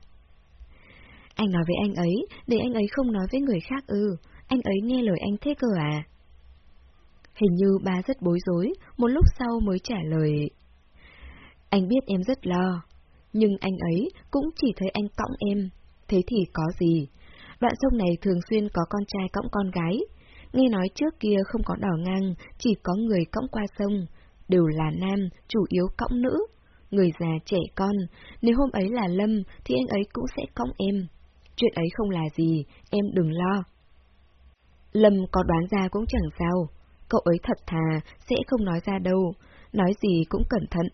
Anh nói với anh ấy, để anh ấy không nói với người khác ư, anh ấy nghe lời anh thế cơ à? Hình như ba rất bối rối, một lúc sau mới trả lời. Anh biết em rất lo, nhưng anh ấy cũng chỉ thấy anh cõng em, thế thì có gì? Đoạn sông này thường xuyên có con trai cõng con gái, nghe nói trước kia không có đỏ ngang, chỉ có người cõng qua sông, đều là nam, chủ yếu cõng nữ, người già trẻ con, nếu hôm ấy là Lâm thì anh ấy cũng sẽ cõng em. Chuyện ấy không là gì, em đừng lo. Lâm có đoán ra cũng chẳng sao, cậu ấy thật thà, sẽ không nói ra đâu, nói gì cũng cẩn thận.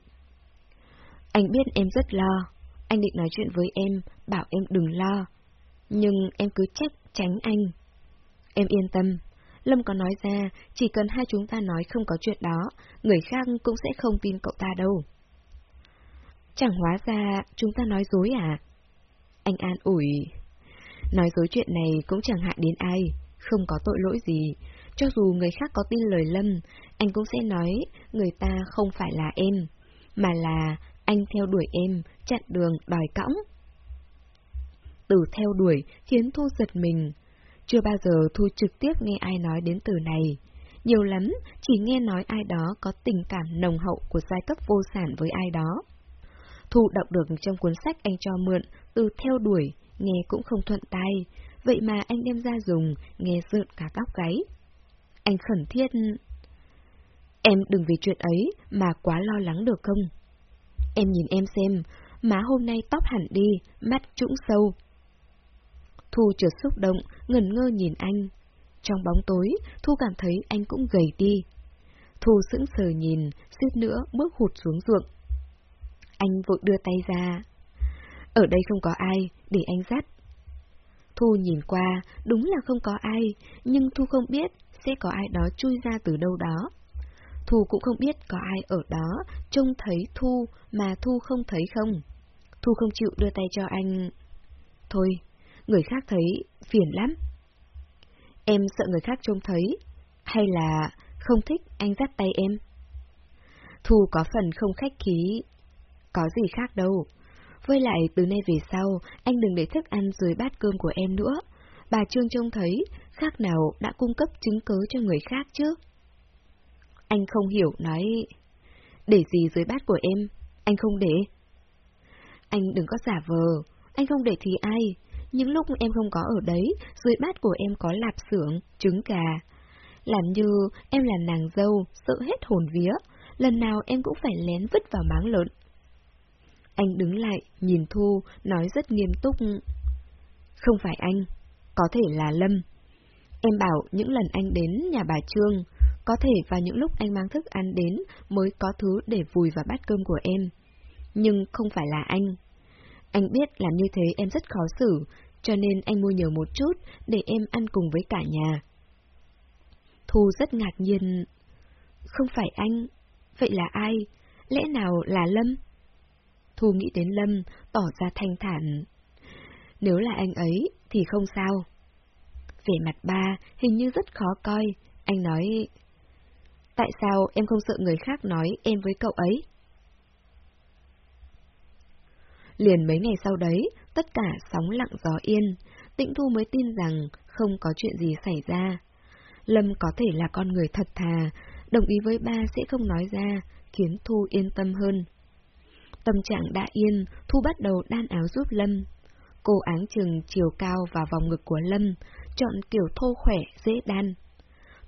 Anh biết em rất lo, anh định nói chuyện với em, bảo em đừng lo. Nhưng em cứ trách tránh anh. Em yên tâm, Lâm có nói ra, chỉ cần hai chúng ta nói không có chuyện đó, người khác cũng sẽ không tin cậu ta đâu. Chẳng hóa ra chúng ta nói dối à? Anh an ủi. Nói dối chuyện này cũng chẳng hại đến ai, không có tội lỗi gì. Cho dù người khác có tin lời Lâm, anh cũng sẽ nói người ta không phải là em, mà là anh theo đuổi em, chặn đường, đòi cõng. Từ theo đuổi khiến Thu giật mình. Chưa bao giờ Thu trực tiếp nghe ai nói đến từ này. Nhiều lắm, chỉ nghe nói ai đó có tình cảm nồng hậu của giai cấp vô sản với ai đó. Thu đọc được trong cuốn sách anh cho mượn, từ theo đuổi, nghe cũng không thuận tay, vậy mà anh đem ra dùng, nghe rợn cả tóc gáy. Anh khẩn thiết... Em đừng vì chuyện ấy mà quá lo lắng được không? Em nhìn em xem, má hôm nay tóc hẳn đi, mắt trũng sâu. Thu chợt xúc động, ngẩn ngơ nhìn anh. Trong bóng tối, Thu cảm thấy anh cũng gầy đi. Thu sững sờ nhìn, suýt nữa bước hụt xuống ruộng. Anh vội đưa tay ra. Ở đây không có ai, để anh dắt. Thu nhìn qua, đúng là không có ai, nhưng Thu không biết sẽ có ai đó chui ra từ đâu đó. Thu cũng không biết có ai ở đó, trông thấy Thu mà Thu không thấy không. Thu không chịu đưa tay cho anh. Thôi, người khác thấy phiền lắm. Em sợ người khác trông thấy, hay là không thích anh dắt tay em? Thu có phần không khách khí. Có gì khác đâu. Với lại từ nay về sau, anh đừng để thức ăn dưới bát cơm của em nữa. Bà Trương trông thấy, khác nào đã cung cấp chứng cứ cho người khác chứ. Anh không hiểu, nói... Để gì dưới bát của em? Anh không để. Anh đừng có giả vờ, anh không để thì ai? Những lúc em không có ở đấy, dưới bát của em có lạp xưởng, trứng gà. Làm như em là nàng dâu, sợ hết hồn vía, lần nào em cũng phải lén vứt vào máng lớn. Anh đứng lại, nhìn Thu, nói rất nghiêm túc. Không phải anh, có thể là Lâm. Em bảo những lần anh đến nhà bà Trương, có thể vào những lúc anh mang thức ăn đến mới có thứ để vùi vào bát cơm của em. Nhưng không phải là anh. Anh biết làm như thế em rất khó xử, cho nên anh mua nhiều một chút để em ăn cùng với cả nhà. Thu rất ngạc nhiên. Không phải anh, vậy là ai? Lẽ nào là Lâm? Thu nghĩ đến Lâm, tỏ ra thanh thản. Nếu là anh ấy, thì không sao. Về mặt ba hình như rất khó coi, anh nói... Tại sao em không sợ người khác nói em với cậu ấy? Liền mấy ngày sau đấy, tất cả sóng lặng gió yên, tịnh Thu mới tin rằng không có chuyện gì xảy ra. Lâm có thể là con người thật thà, đồng ý với ba sẽ không nói ra, khiến Thu yên tâm hơn. Tâm trạng đã yên, Thu bắt đầu đan áo giúp Lâm. Cô áng chừng chiều cao và vòng ngực của Lâm, chọn kiểu thô khỏe, dễ đan.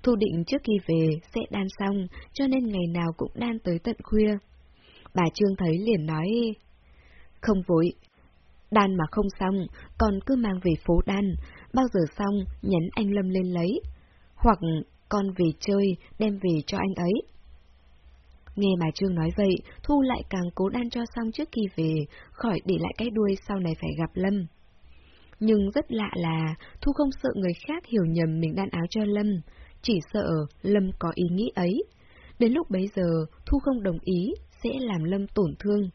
Thu định trước khi về sẽ đan xong, cho nên ngày nào cũng đan tới tận khuya. Bà Trương thấy liền nói, không vội, đan mà không xong, còn cứ mang về phố đan, bao giờ xong nhấn anh Lâm lên lấy, hoặc con về chơi đem về cho anh ấy. Nghe bà Trương nói vậy, Thu lại càng cố đan cho xong trước khi về, khỏi để lại cái đuôi sau này phải gặp Lâm. Nhưng rất lạ là Thu không sợ người khác hiểu nhầm mình đan áo cho Lâm, chỉ sợ Lâm có ý nghĩ ấy. Đến lúc bấy giờ, Thu không đồng ý, sẽ làm Lâm tổn thương.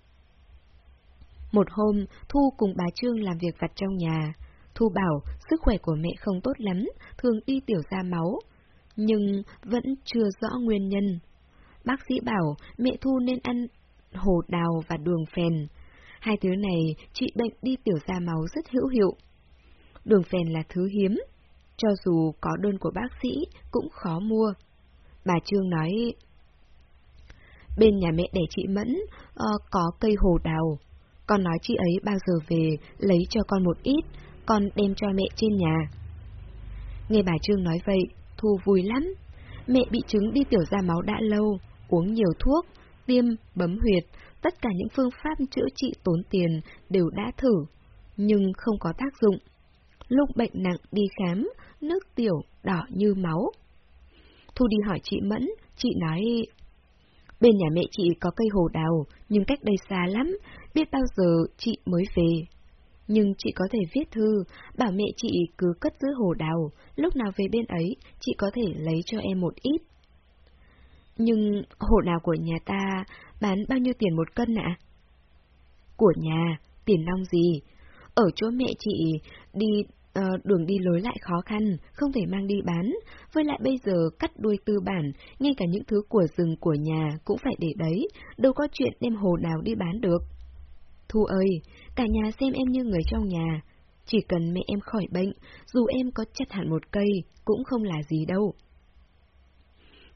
Một hôm, Thu cùng bà Trương làm việc vặt trong nhà. Thu bảo sức khỏe của mẹ không tốt lắm, thường đi tiểu ra máu, nhưng vẫn chưa rõ nguyên nhân. Bác sĩ bảo mẹ Thu nên ăn hồ đào và đường phèn. Hai thứ này trị bệnh đi tiểu ra máu rất hữu hiệu. Đường phèn là thứ hiếm, cho dù có đơn của bác sĩ cũng khó mua. Bà Trương nói, bên nhà mẹ đẻ chị Mẫn uh, có cây hồ đào, con nói chị ấy bao giờ về lấy cho con một ít, con đem cho mẹ trên nhà. Nghe bà Trương nói vậy, Thu vui lắm. Mẹ bị chứng đi tiểu ra máu đã lâu, uống nhiều thuốc, tiêm, bấm huyệt, tất cả những phương pháp chữa trị tốn tiền đều đã thử, nhưng không có tác dụng. Lúc bệnh nặng đi khám, nước tiểu đỏ như máu. Thu đi hỏi chị Mẫn, chị nói... Bên nhà mẹ chị có cây hồ đào, nhưng cách đây xa lắm, biết bao giờ chị mới về. Nhưng chị có thể viết thư, bảo mẹ chị cứ cất giữ hồ đào, lúc nào về bên ấy, chị có thể lấy cho em một ít. Nhưng hồ đào của nhà ta bán bao nhiêu tiền một cân ạ? Của nhà, tiền nong gì? Ở chỗ mẹ chị đi uh, đường đi lối lại khó khăn, không thể mang đi bán, với lại bây giờ cắt đuôi tư bản, ngay cả những thứ của rừng của nhà cũng phải để đấy, đâu có chuyện đem hồ đào đi bán được. Thu ơi, cả nhà xem em như người trong nhà. Chỉ cần mẹ em khỏi bệnh, dù em có chặt hẳn một cây, cũng không là gì đâu.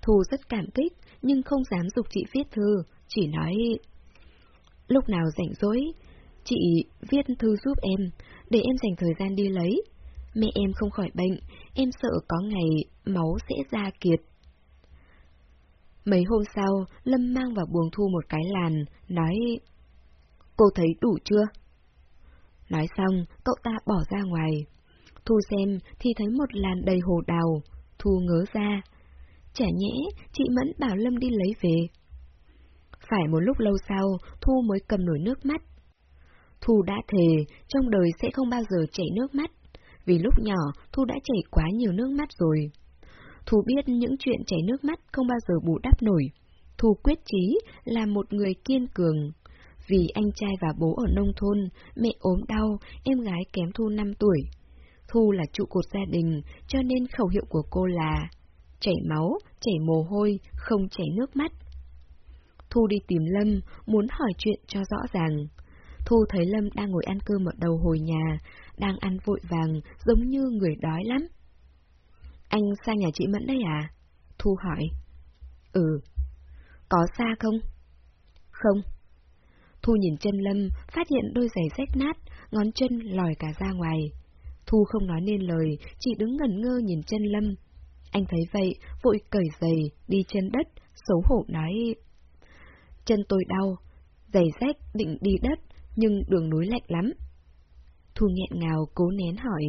Thu rất cảm kích, nhưng không dám dục chị viết thư, chỉ nói... Lúc nào rảnh rỗi, chị viết thư giúp em, để em dành thời gian đi lấy. Mẹ em không khỏi bệnh, em sợ có ngày máu sẽ ra kiệt. Mấy hôm sau, Lâm mang vào buồng Thu một cái làn, nói Cô thấy đủ chưa? Nói xong, cậu ta bỏ ra ngoài. Thu xem thì thấy một làn đầy hồ đào. Thu ngớ ra. Chả nhẽ, chị Mẫn bảo Lâm đi lấy về. Phải một lúc lâu sau, Thu mới cầm nổi nước mắt. Thu đã thề, trong đời sẽ không bao giờ chảy nước mắt. Vì lúc nhỏ, Thu đã chảy quá nhiều nước mắt rồi. Thu biết những chuyện chảy nước mắt không bao giờ bù đắp nổi. Thu quyết chí là một người kiên cường. Vì anh trai và bố ở nông thôn, mẹ ốm đau, em gái kém Thu 5 tuổi. Thu là trụ cột gia đình, cho nên khẩu hiệu của cô là chảy máu, chảy mồ hôi, không chảy nước mắt. Thu đi tìm Lâm, muốn hỏi chuyện cho rõ ràng. Thu thấy Lâm đang ngồi ăn cơm ở đầu hồi nhà, đang ăn vội vàng, giống như người đói lắm. Anh sang nhà chị Mẫn đấy à? Thu hỏi. Ừ. Có xa không? Không. Thu nhìn chân Lâm, phát hiện đôi giày rách nát, ngón chân lòi cả ra ngoài. Thu không nói nên lời, chỉ đứng ngẩn ngơ nhìn chân Lâm. Anh thấy vậy, vội cởi giày, đi chân đất, xấu hổ nói. Chân tôi đau, giày rách định đi đất, nhưng đường núi lạnh lắm. Thu nghẹn ngào cố nén hỏi.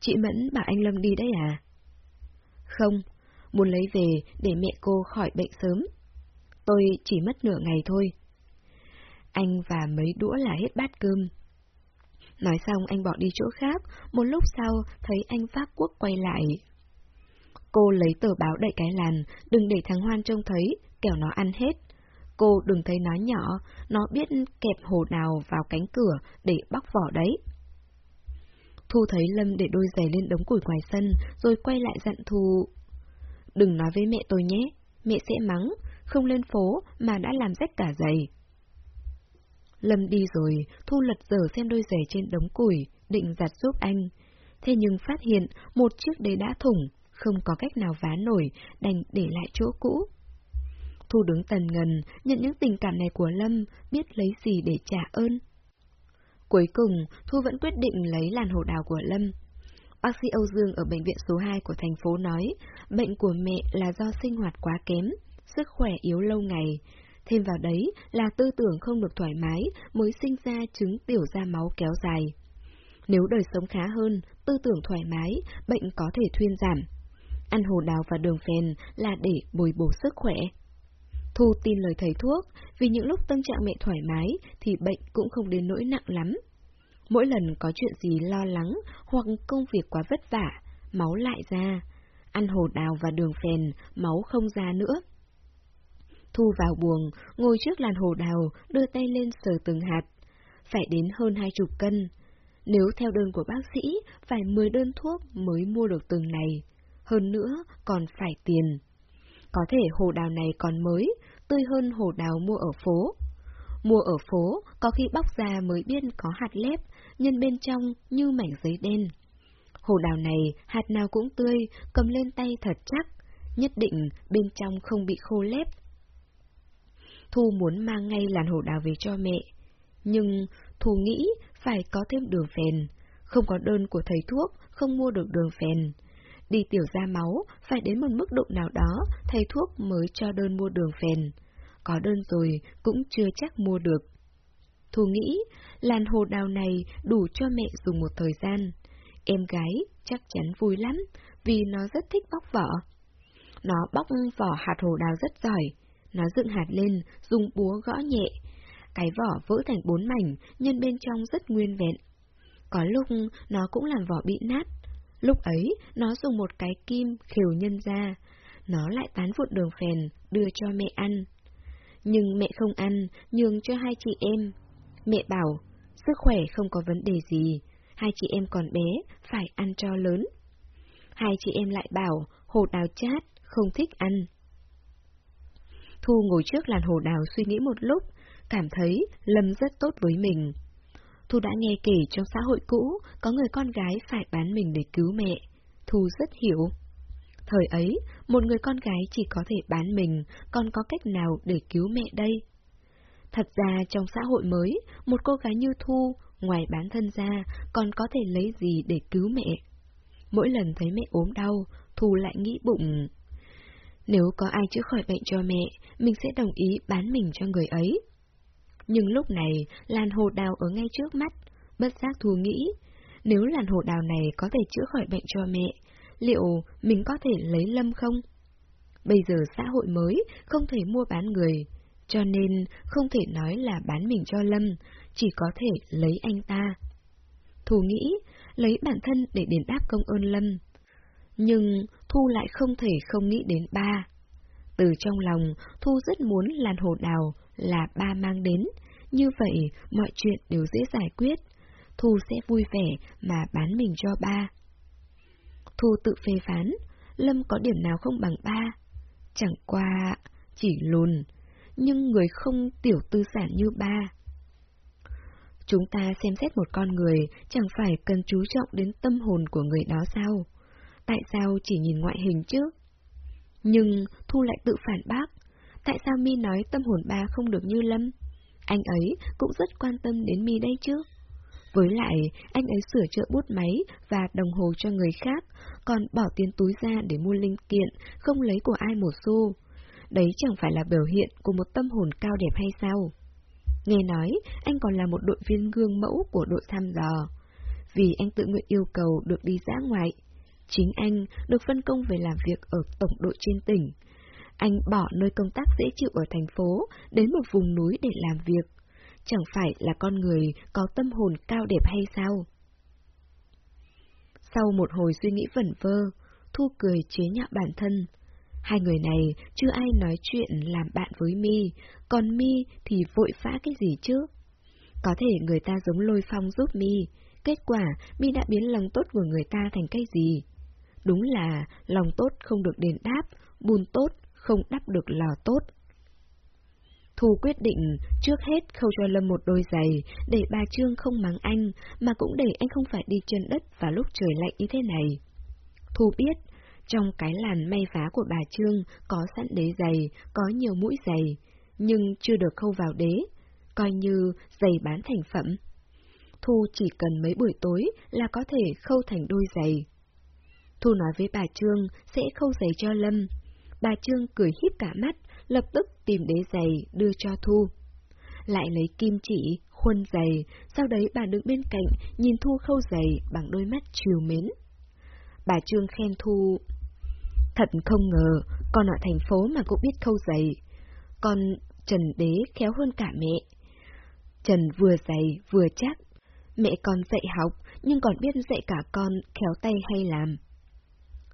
Chị Mẫn bảo anh Lâm đi đấy à? Không, muốn lấy về để mẹ cô khỏi bệnh sớm. Tôi chỉ mất nửa ngày thôi. Anh và mấy đũa là hết bát cơm. Nói xong anh bỏ đi chỗ khác, một lúc sau thấy anh phát quốc quay lại. Cô lấy tờ báo đậy cái làn, đừng để thằng Hoan trông thấy, kẻo nó ăn hết. Cô đừng thấy nó nhỏ, nó biết kẹp hồ đào vào cánh cửa để bóc vỏ đấy. Thu thấy Lâm để đôi giày lên đống củi ngoài sân, rồi quay lại dặn Thu. Đừng nói với mẹ tôi nhé, mẹ sẽ mắng, không lên phố mà đã làm rách cả giày. Lâm đi rồi, Thu lật dở xem đôi giày trên đống củi, định giặt giúp anh. Thế nhưng phát hiện một chiếc đế đã thủng, không có cách nào vá nổi, đành để lại chỗ cũ. Thu đứng tần ngần, nhận những tình cảm này của Lâm, biết lấy gì để trả ơn. Cuối cùng, Thu vẫn quyết định lấy làn hồ đào của Lâm. Bác sĩ Âu Dương ở bệnh viện số 2 của thành phố nói, bệnh của mẹ là do sinh hoạt quá kém, sức khỏe yếu lâu ngày, Thêm vào đấy là tư tưởng không được thoải mái mới sinh ra chứng tiểu ra máu kéo dài. Nếu đời sống khá hơn, tư tưởng thoải mái, bệnh có thể thuyên giảm. Ăn hồ đào và đường phèn là để bồi bổ sức khỏe. Thu tin lời thầy thuốc, vì những lúc tâm trạng mẹ thoải mái thì bệnh cũng không đến nỗi nặng lắm. Mỗi lần có chuyện gì lo lắng hoặc công việc quá vất vả, máu lại ra. Ăn hồ đào và đường phèn, máu không ra nữa. Thu vào buồng, ngồi trước làn hồ đào, đưa tay lên sờ từng hạt. Phải đến hơn hai chục cân. Nếu theo đơn của bác sĩ, phải 10 đơn thuốc mới mua được từng này. Hơn nữa, còn phải tiền. Có thể hồ đào này còn mới, tươi hơn hồ đào mua ở phố. Mua ở phố, có khi bóc ra mới biết có hạt lép, nhân bên trong như mảnh giấy đen. Hồ đào này, hạt nào cũng tươi, cầm lên tay thật chắc, nhất định bên trong không bị khô lép. Thu muốn mang ngay làn hồ đào về cho mẹ, nhưng Thu nghĩ phải có thêm đường phèn, không có đơn của thầy thuốc, không mua được đường phèn. Đi tiểu ra máu, phải đến một mức độ nào đó, thầy thuốc mới cho đơn mua đường phèn. Có đơn rồi, cũng chưa chắc mua được. Thu nghĩ, làn hồ đào này đủ cho mẹ dùng một thời gian. Em gái chắc chắn vui lắm, vì nó rất thích bóc vỏ. Nó bóc vỏ hạt hồ đào rất giỏi. Nó dựng hạt lên, dùng búa gõ nhẹ. Cái vỏ vỡ thành bốn mảnh, nhân bên trong rất nguyên vẹn. Có lúc nó cũng làm vỏ bị nát. Lúc ấy, nó dùng một cái kim khều nhân ra. Nó lại tán vụn đường phèn, đưa cho mẹ ăn. Nhưng mẹ không ăn, nhường cho hai chị em. Mẹ bảo, sức khỏe không có vấn đề gì, hai chị em còn bé, phải ăn cho lớn. Hai chị em lại bảo, hồ đào chát, không thích ăn. Thu ngồi trước làn hồ đào suy nghĩ một lúc, cảm thấy Lâm rất tốt với mình. Thu đã nghe kể trong xã hội cũ, có người con gái phải bán mình để cứu mẹ. Thu rất hiểu. Thời ấy, một người con gái chỉ có thể bán mình, còn có cách nào để cứu mẹ đây? Thật ra trong xã hội mới, một cô gái như Thu, ngoài bán thân ra, còn có thể lấy gì để cứu mẹ? Mỗi lần thấy mẹ ốm đau, Thu lại nghĩ bụng. Nếu có ai chữa khỏi bệnh cho mẹ, mình sẽ đồng ý bán mình cho người ấy. Nhưng lúc này, làn hồ đào ở ngay trước mắt, bất giác Thu nghĩ, nếu làn hồ đào này có thể chữa khỏi bệnh cho mẹ, liệu mình có thể lấy Lâm không? Bây giờ xã hội mới, không thể mua bán người, cho nên không thể nói là bán mình cho Lâm, chỉ có thể lấy anh ta. Thu nghĩ, lấy bản thân để đền đáp công ơn Lâm. Nhưng Thu lại không thể không nghĩ đến ba. Từ trong lòng, Thu rất muốn làn hồ đào là ba mang đến, như vậy mọi chuyện đều dễ giải quyết. Thu sẽ vui vẻ mà bán mình cho ba. Thu tự phê phán, Lâm có điểm nào không bằng ba. Chẳng qua, chỉ lùn, nhưng người không tiểu tư sản như ba. Chúng ta xem xét một con người chẳng phải cần chú trọng đến tâm hồn của người đó sao? Tại sao chỉ nhìn ngoại hình chứ? Nhưng Thu lại tự phản bác. Tại sao Mi nói tâm hồn ba không được như Lâm? Anh ấy cũng rất quan tâm đến Mi đây chứ. Với lại, anh ấy sửa chữa bút máy và đồng hồ cho người khác, còn bỏ tiền túi ra để mua linh kiện, không lấy của ai một xu. Đấy chẳng phải là biểu hiện của một tâm hồn cao đẹp hay sao? Nghe nói, anh còn là một đội viên gương mẫu của đội thăm dò. Vì anh tự nguyện yêu cầu được đi dã ngoại. Chính anh được phân công về làm việc ở tổng đội trên tỉnh. Anh bỏ nơi công tác dễ chịu ở thành phố, đến một vùng núi để làm việc. Chẳng phải là con người có tâm hồn cao đẹp hay sao? Sau một hồi suy nghĩ vẩn vơ, Thu cười chế nhạo bản thân. Hai người này chưa ai nói chuyện làm bạn với mi, còn mi thì vội vã cái gì chứ? Có thể người ta giống lôi phong giúp mi, kết quả mi đã biến lòng tốt của người ta thành cái gì? Đúng là lòng tốt không được đền đáp, bùn tốt không đắp được lò tốt. Thu quyết định trước hết khâu cho Lâm một đôi giày, để bà Trương không mắng anh, mà cũng để anh không phải đi chân đất vào lúc trời lạnh như thế này. Thu biết, trong cái làn may vá của bà Trương có sẵn đế giày, có nhiều mũi giày, nhưng chưa được khâu vào đế, coi như giày bán thành phẩm. Thu chỉ cần mấy buổi tối là có thể khâu thành đôi giày. Thu nói với bà Trương sẽ khâu giày cho Lâm. Bà Trương cười híp cả mắt, lập tức tìm đế giày đưa cho Thu. Lại lấy kim chỉ, khuôn giày, sau đấy bà đứng bên cạnh, nhìn Thu khâu giày bằng đôi mắt chiều mến. Bà Trương khen Thu. Thật không ngờ, con ở thành phố mà cũng biết khâu giày. Con Trần Đế khéo hơn cả mẹ. Trần vừa dày vừa chắc. Mẹ con dạy học, nhưng còn biết dạy cả con khéo tay hay làm.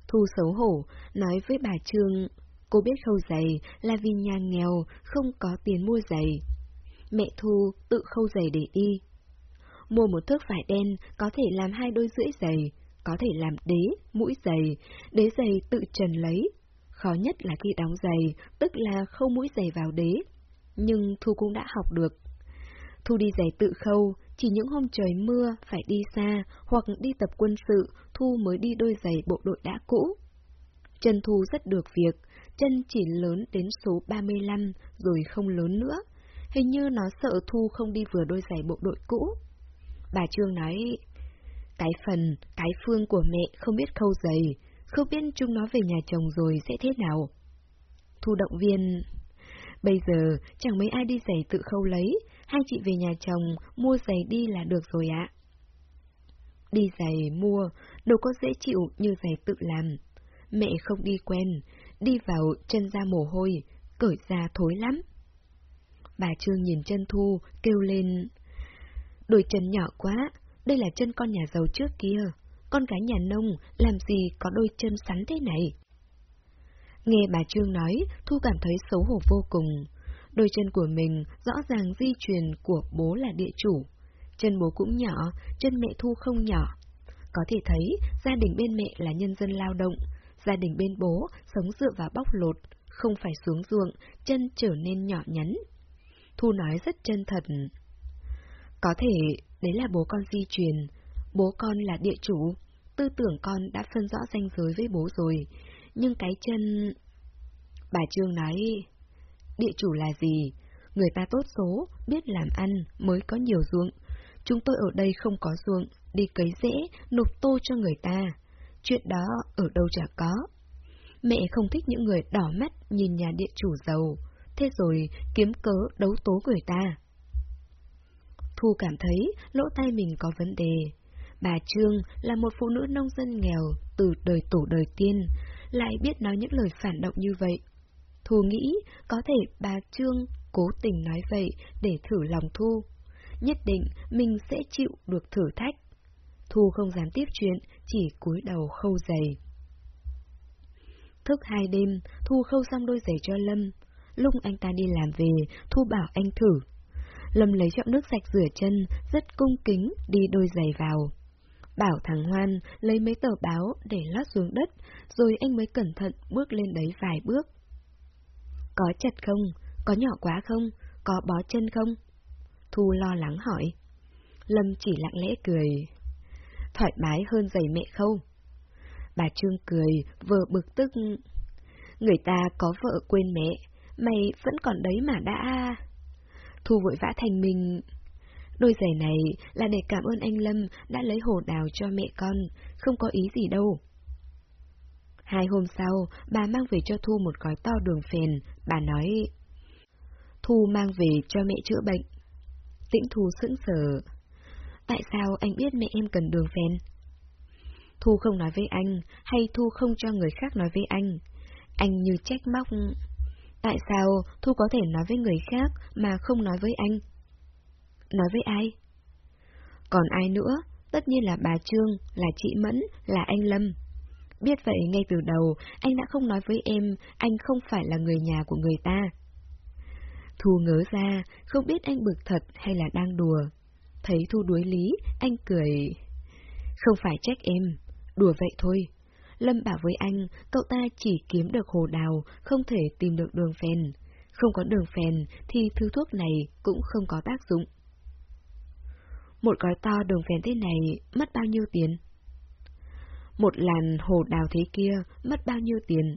Thu xấu hổ, nói với bà Trương, cô biết khâu giày là vì nhà nghèo, không có tiền mua giày. Mẹ Thu tự khâu giày để y. Mua một thước vải đen có thể làm hai đôi rưỡi giày, có thể làm đế, mũi giày, đế giày tự trần lấy. Khó nhất là khi đóng giày, tức là khâu mũi giày vào đế. Nhưng Thu cũng đã học được. Thu đi giày tự khâu, chỉ những hôm trời mưa phải đi xa hoặc đi tập quân sự, Thu mới đi đôi giày bộ đội đã cũ. Chân Thu rất được việc, chân chỉ lớn đến số 35 rồi không lớn nữa. Hình như nó sợ Thu không đi vừa đôi giày bộ đội cũ. Bà Trương nói, cái phần, cái phương của mẹ không biết khâu giày, không biết chúng nó về nhà chồng rồi sẽ thế nào. Thu động viên, bây giờ chẳng mấy ai đi giày tự khâu lấy, hai chị về nhà chồng mua giày đi là được rồi ạ. Đi giày mua, đâu có dễ chịu như giày tự làm. Mẹ không đi quen, đi vào chân ra mồ hôi, cởi ra thối lắm. Bà Trương nhìn chân Thu, kêu lên. Đôi chân nhỏ quá, đây là chân con nhà giàu trước kia, con gái nhà nông làm gì có đôi chân sắn thế này. Nghe bà Trương nói, Thu cảm thấy xấu hổ vô cùng. Đôi chân của mình rõ ràng di truyền của bố là địa chủ. Chân bố cũng nhỏ, chân mẹ Thu không nhỏ. Có thể thấy, gia đình bên mẹ là nhân dân lao động, gia đình bên bố sống dựa vào bóc lột, không phải xuống ruộng, chân trở nên nhỏ nhắn. Thu nói rất chân thật. Có thể đấy là bố con di truyền, bố con là địa chủ, tư tưởng con đã phân rõ ranh giới với bố rồi, nhưng cái chân... Bà Trương nói, địa chủ là gì? Người ta tốt số, biết làm ăn, mới có nhiều ruộng. Chúng tôi ở đây không có ruộng, đi cấy rễ, nộp tô cho người ta. Chuyện đó ở đâu chả có. Mẹ không thích những người đỏ mắt nhìn nhà địa chủ giàu, thế rồi kiếm cớ đấu tố người ta. Thu cảm thấy lỗ tai mình có vấn đề. Bà Trương là một phụ nữ nông dân nghèo từ đời tổ đời tiên, lại biết nói những lời phản động như vậy. Thu nghĩ có thể bà Trương cố tình nói vậy để thử lòng Thu. Nhất định mình sẽ chịu được thử thách. Thu không dám tiếp chuyện, chỉ cúi đầu khâu giày. Thức hai đêm, Thu khâu xong đôi giày cho Lâm. Lúc anh ta đi làm về, Thu bảo anh thử. Lâm lấy chậu nước sạch rửa chân, rất cung kính đi đôi giày vào. Bảo thằng Hoan lấy mấy tờ báo để lót xuống đất, rồi anh mới cẩn thận bước lên đấy vài bước. Có chặt không? Có nhỏ quá không? Có bó chân không? Thu lo lắng hỏi. Lâm chỉ lặng lẽ cười. Thoải mái hơn giày mẹ không? Bà Trương cười, vừa bực tức. Người ta có vợ quên mẹ, mày vẫn còn đấy mà đã... Thu vội vã thành mình. Đôi giày này là để cảm ơn anh Lâm đã lấy hồ đào cho mẹ con, không có ý gì đâu. Hai hôm sau, bà mang về cho Thu một gói to đường phèn, bà nói... Thu mang về cho mẹ chữa bệnh. Tĩnh Thu sững sờ. Tại sao anh biết mẹ em cần đường phèn? Thu không nói với anh, hay Thu không cho người khác nói với anh? Anh như trách móc. Tại sao Thu có thể nói với người khác mà không nói với anh? Nói với ai? Còn ai nữa? Tất nhiên là bà Trương, là chị Mẫn, là anh Lâm. Biết vậy ngay từ đầu, anh đã không nói với em, anh không phải là người nhà của người ta. Thu ngớ ra, không biết anh bực thật hay là đang đùa. Thấy Thu đuối lý, anh cười. Không phải trách em, đùa vậy thôi. Lâm bảo với anh, cậu ta chỉ kiếm được hồ đào, không thể tìm được đường phèn. Không có đường phèn thì thứ thuốc này cũng không có tác dụng. Một gói to đường phèn thế này mất bao nhiêu tiền? Một làn hồ đào thế kia mất bao nhiêu tiền?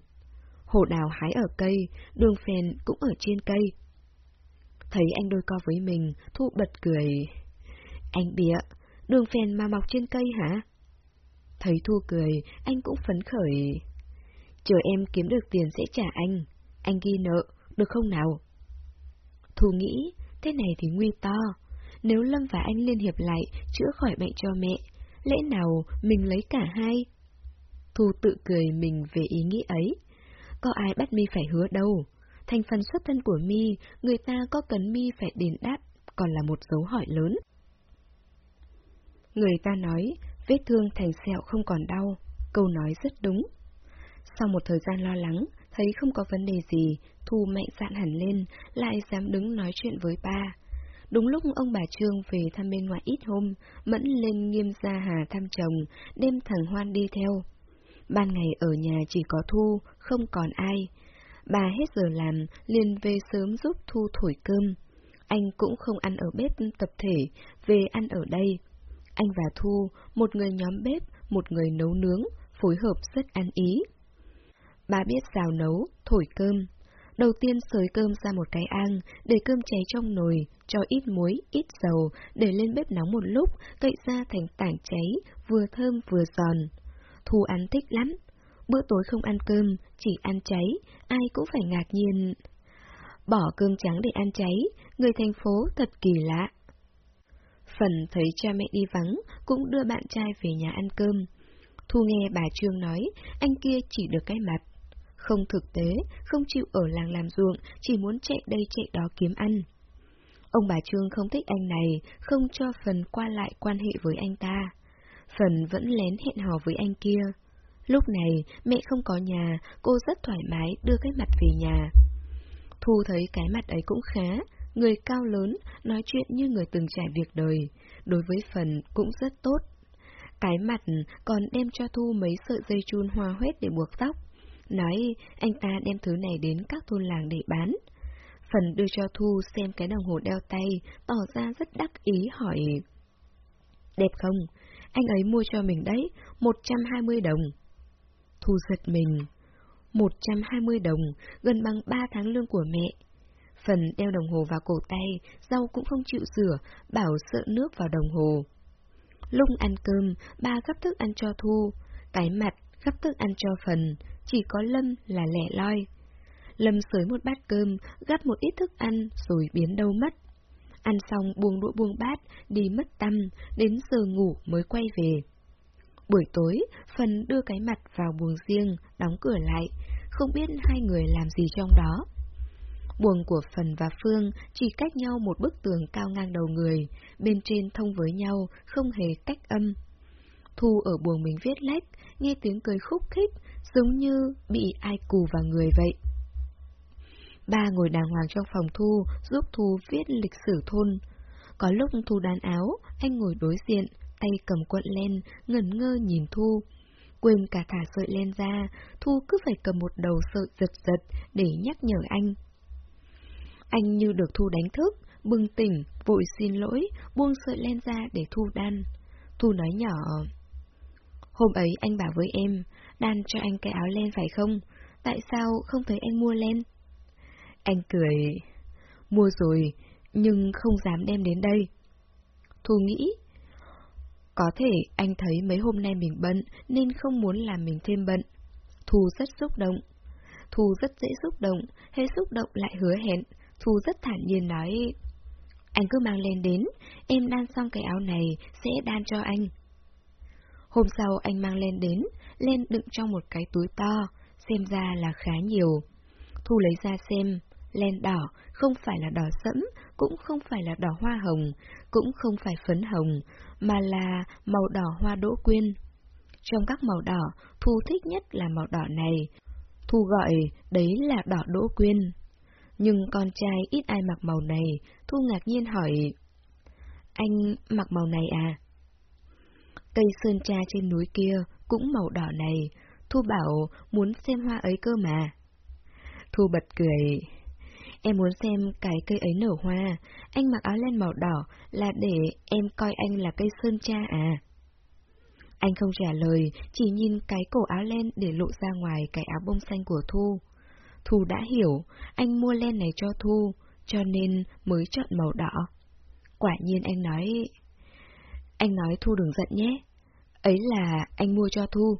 Hồ đào hái ở cây, đường phèn cũng ở trên cây. Thấy anh đôi co với mình, Thu bật cười. Anh bịa, đường phèn mà mọc trên cây hả? Thấy Thu cười, anh cũng phấn khởi. Chờ em kiếm được tiền sẽ trả anh. Anh ghi nợ, được không nào? Thu nghĩ, thế này thì nguy to. Nếu Lâm và anh liên hiệp lại, chữa khỏi bệnh cho mẹ, lẽ nào mình lấy cả hai? Thu tự cười mình về ý nghĩ ấy. Có ai bắt mi phải hứa đâu. Thành phần xuất thân của mi, người ta có cần mi phải đền đáp, còn là một dấu hỏi lớn. Người ta nói, vết thương thành sẹo không còn đau, câu nói rất đúng. Sau một thời gian lo lắng, thấy không có vấn đề gì, Thu mạnh dạn hẳn lên, lại dám đứng nói chuyện với ba. Đúng lúc ông bà Trương về thăm bên ngoài ít hôm, Mẫn lên nghiêm gia hà thăm chồng, đêm thằng Hoan đi theo. Ban ngày ở nhà chỉ có Thu, không còn ai. Bà hết giờ làm, liền về sớm giúp Thu thổi cơm. Anh cũng không ăn ở bếp tập thể, về ăn ở đây. Anh và Thu, một người nhóm bếp, một người nấu nướng, phối hợp rất ăn ý. Bà biết xào nấu, thổi cơm. Đầu tiên sới cơm ra một cái ang, để cơm cháy trong nồi, cho ít muối, ít dầu, để lên bếp nóng một lúc, cậy ra thành tảng cháy, vừa thơm vừa giòn. Thu ăn thích lắm. Bữa tối không ăn cơm, chỉ ăn cháy, ai cũng phải ngạc nhiên. Bỏ cơm trắng để ăn cháy, người thành phố thật kỳ lạ. Phần thấy cha mẹ đi vắng, cũng đưa bạn trai về nhà ăn cơm. Thu nghe bà Trương nói, anh kia chỉ được cái mặt. Không thực tế, không chịu ở làng làm ruộng, chỉ muốn chạy đây chạy đó kiếm ăn. Ông bà Trương không thích anh này, không cho Phần qua lại quan hệ với anh ta. Phần vẫn lén hẹn hò với anh kia. Lúc này, mẹ không có nhà, cô rất thoải mái đưa cái mặt về nhà. Thu thấy cái mặt ấy cũng khá, người cao lớn, nói chuyện như người từng trải việc đời, đối với Phần cũng rất tốt. Cái mặt còn đem cho Thu mấy sợi dây chun hoa huyết để buộc tóc, nói anh ta đem thứ này đến các thôn làng để bán. Phần đưa cho Thu xem cái đồng hồ đeo tay, tỏ ra rất đắc ý hỏi. Đẹp không? Anh ấy mua cho mình đấy, 120 đồng. Thu giật mình. 120 đồng, gần bằng 3 tháng lương của mẹ. Phần đeo đồng hồ vào cổ tay, rau cũng không chịu rửa, bảo sợ nước vào đồng hồ. Lúc ăn cơm, ba gấp thức ăn cho Thu, cái mặt gấp thức ăn cho Phần, chỉ có Lâm là lẻ loi. Lâm sới một bát cơm, gắp một ít thức ăn rồi biến đâu mất. Ăn xong buông đũa buông bát, đi mất tâm, đến giờ ngủ mới quay về. Buổi tối, Phần đưa cái mặt vào buồng riêng, đóng cửa lại, không biết hai người làm gì trong đó. Buồng của Phần và Phương chỉ cách nhau một bức tường cao ngang đầu người, bên trên thông với nhau, không hề cách âm. Thu ở buồng mình viết lách, nghe tiếng cười khúc khích, giống như bị ai cù vào người vậy. Ba ngồi đàng hoàng trong phòng Thu, giúp Thu viết lịch sử thôn. Có lúc Thu đàn áo, anh ngồi đối diện, tay cầm cuộn len, ngẩn ngơ nhìn Thu. Quên cả thả sợi len ra, Thu cứ phải cầm một đầu sợi giật giật để nhắc nhở anh. Anh như được Thu đánh thức, bừng tỉnh, vội xin lỗi, buông sợi len ra để Thu đan. Thu nói nhỏ. Hôm ấy anh bảo với em, đan cho anh cái áo len phải không? Tại sao không thấy anh mua len? Anh cười. Mua rồi, nhưng không dám đem đến đây. Thu nghĩ. Có thể anh thấy mấy hôm nay mình bận nên không muốn làm mình thêm bận. Thu rất xúc động. Thu rất dễ xúc động, hay xúc động lại hứa hẹn. Thu rất thản nhiên nói. Anh cứ mang lên đến, em đan xong cái áo này sẽ đan cho anh. Hôm sau anh mang lên đến, lên đựng trong một cái túi to, xem ra là khá nhiều. Thu lấy ra xem, len đỏ không phải là đỏ sẫm, cũng không phải là đỏ hoa hồng, cũng không phải phấn hồng, mà là màu đỏ hoa đỗ quyên. Trong các màu đỏ, Thu thích nhất là màu đỏ này. Thu gọi đấy là đỏ đỗ quyên. Nhưng con trai ít ai mặc màu này, Thu ngạc nhiên hỏi. Anh mặc màu này à? Cây sơn tra trên núi kia cũng màu đỏ này, Thu bảo muốn xem hoa ấy cơ mà. Thu bật cười. Em muốn xem cái cây ấy nở hoa, anh mặc áo len màu đỏ là để em coi anh là cây sơn cha à? Anh không trả lời, chỉ nhìn cái cổ áo len để lộ ra ngoài cái áo bông xanh của Thu. Thu đã hiểu, anh mua len này cho Thu, cho nên mới chọn màu đỏ. Quả nhiên anh nói... Anh nói Thu đừng giận nhé. Ấy là anh mua cho Thu.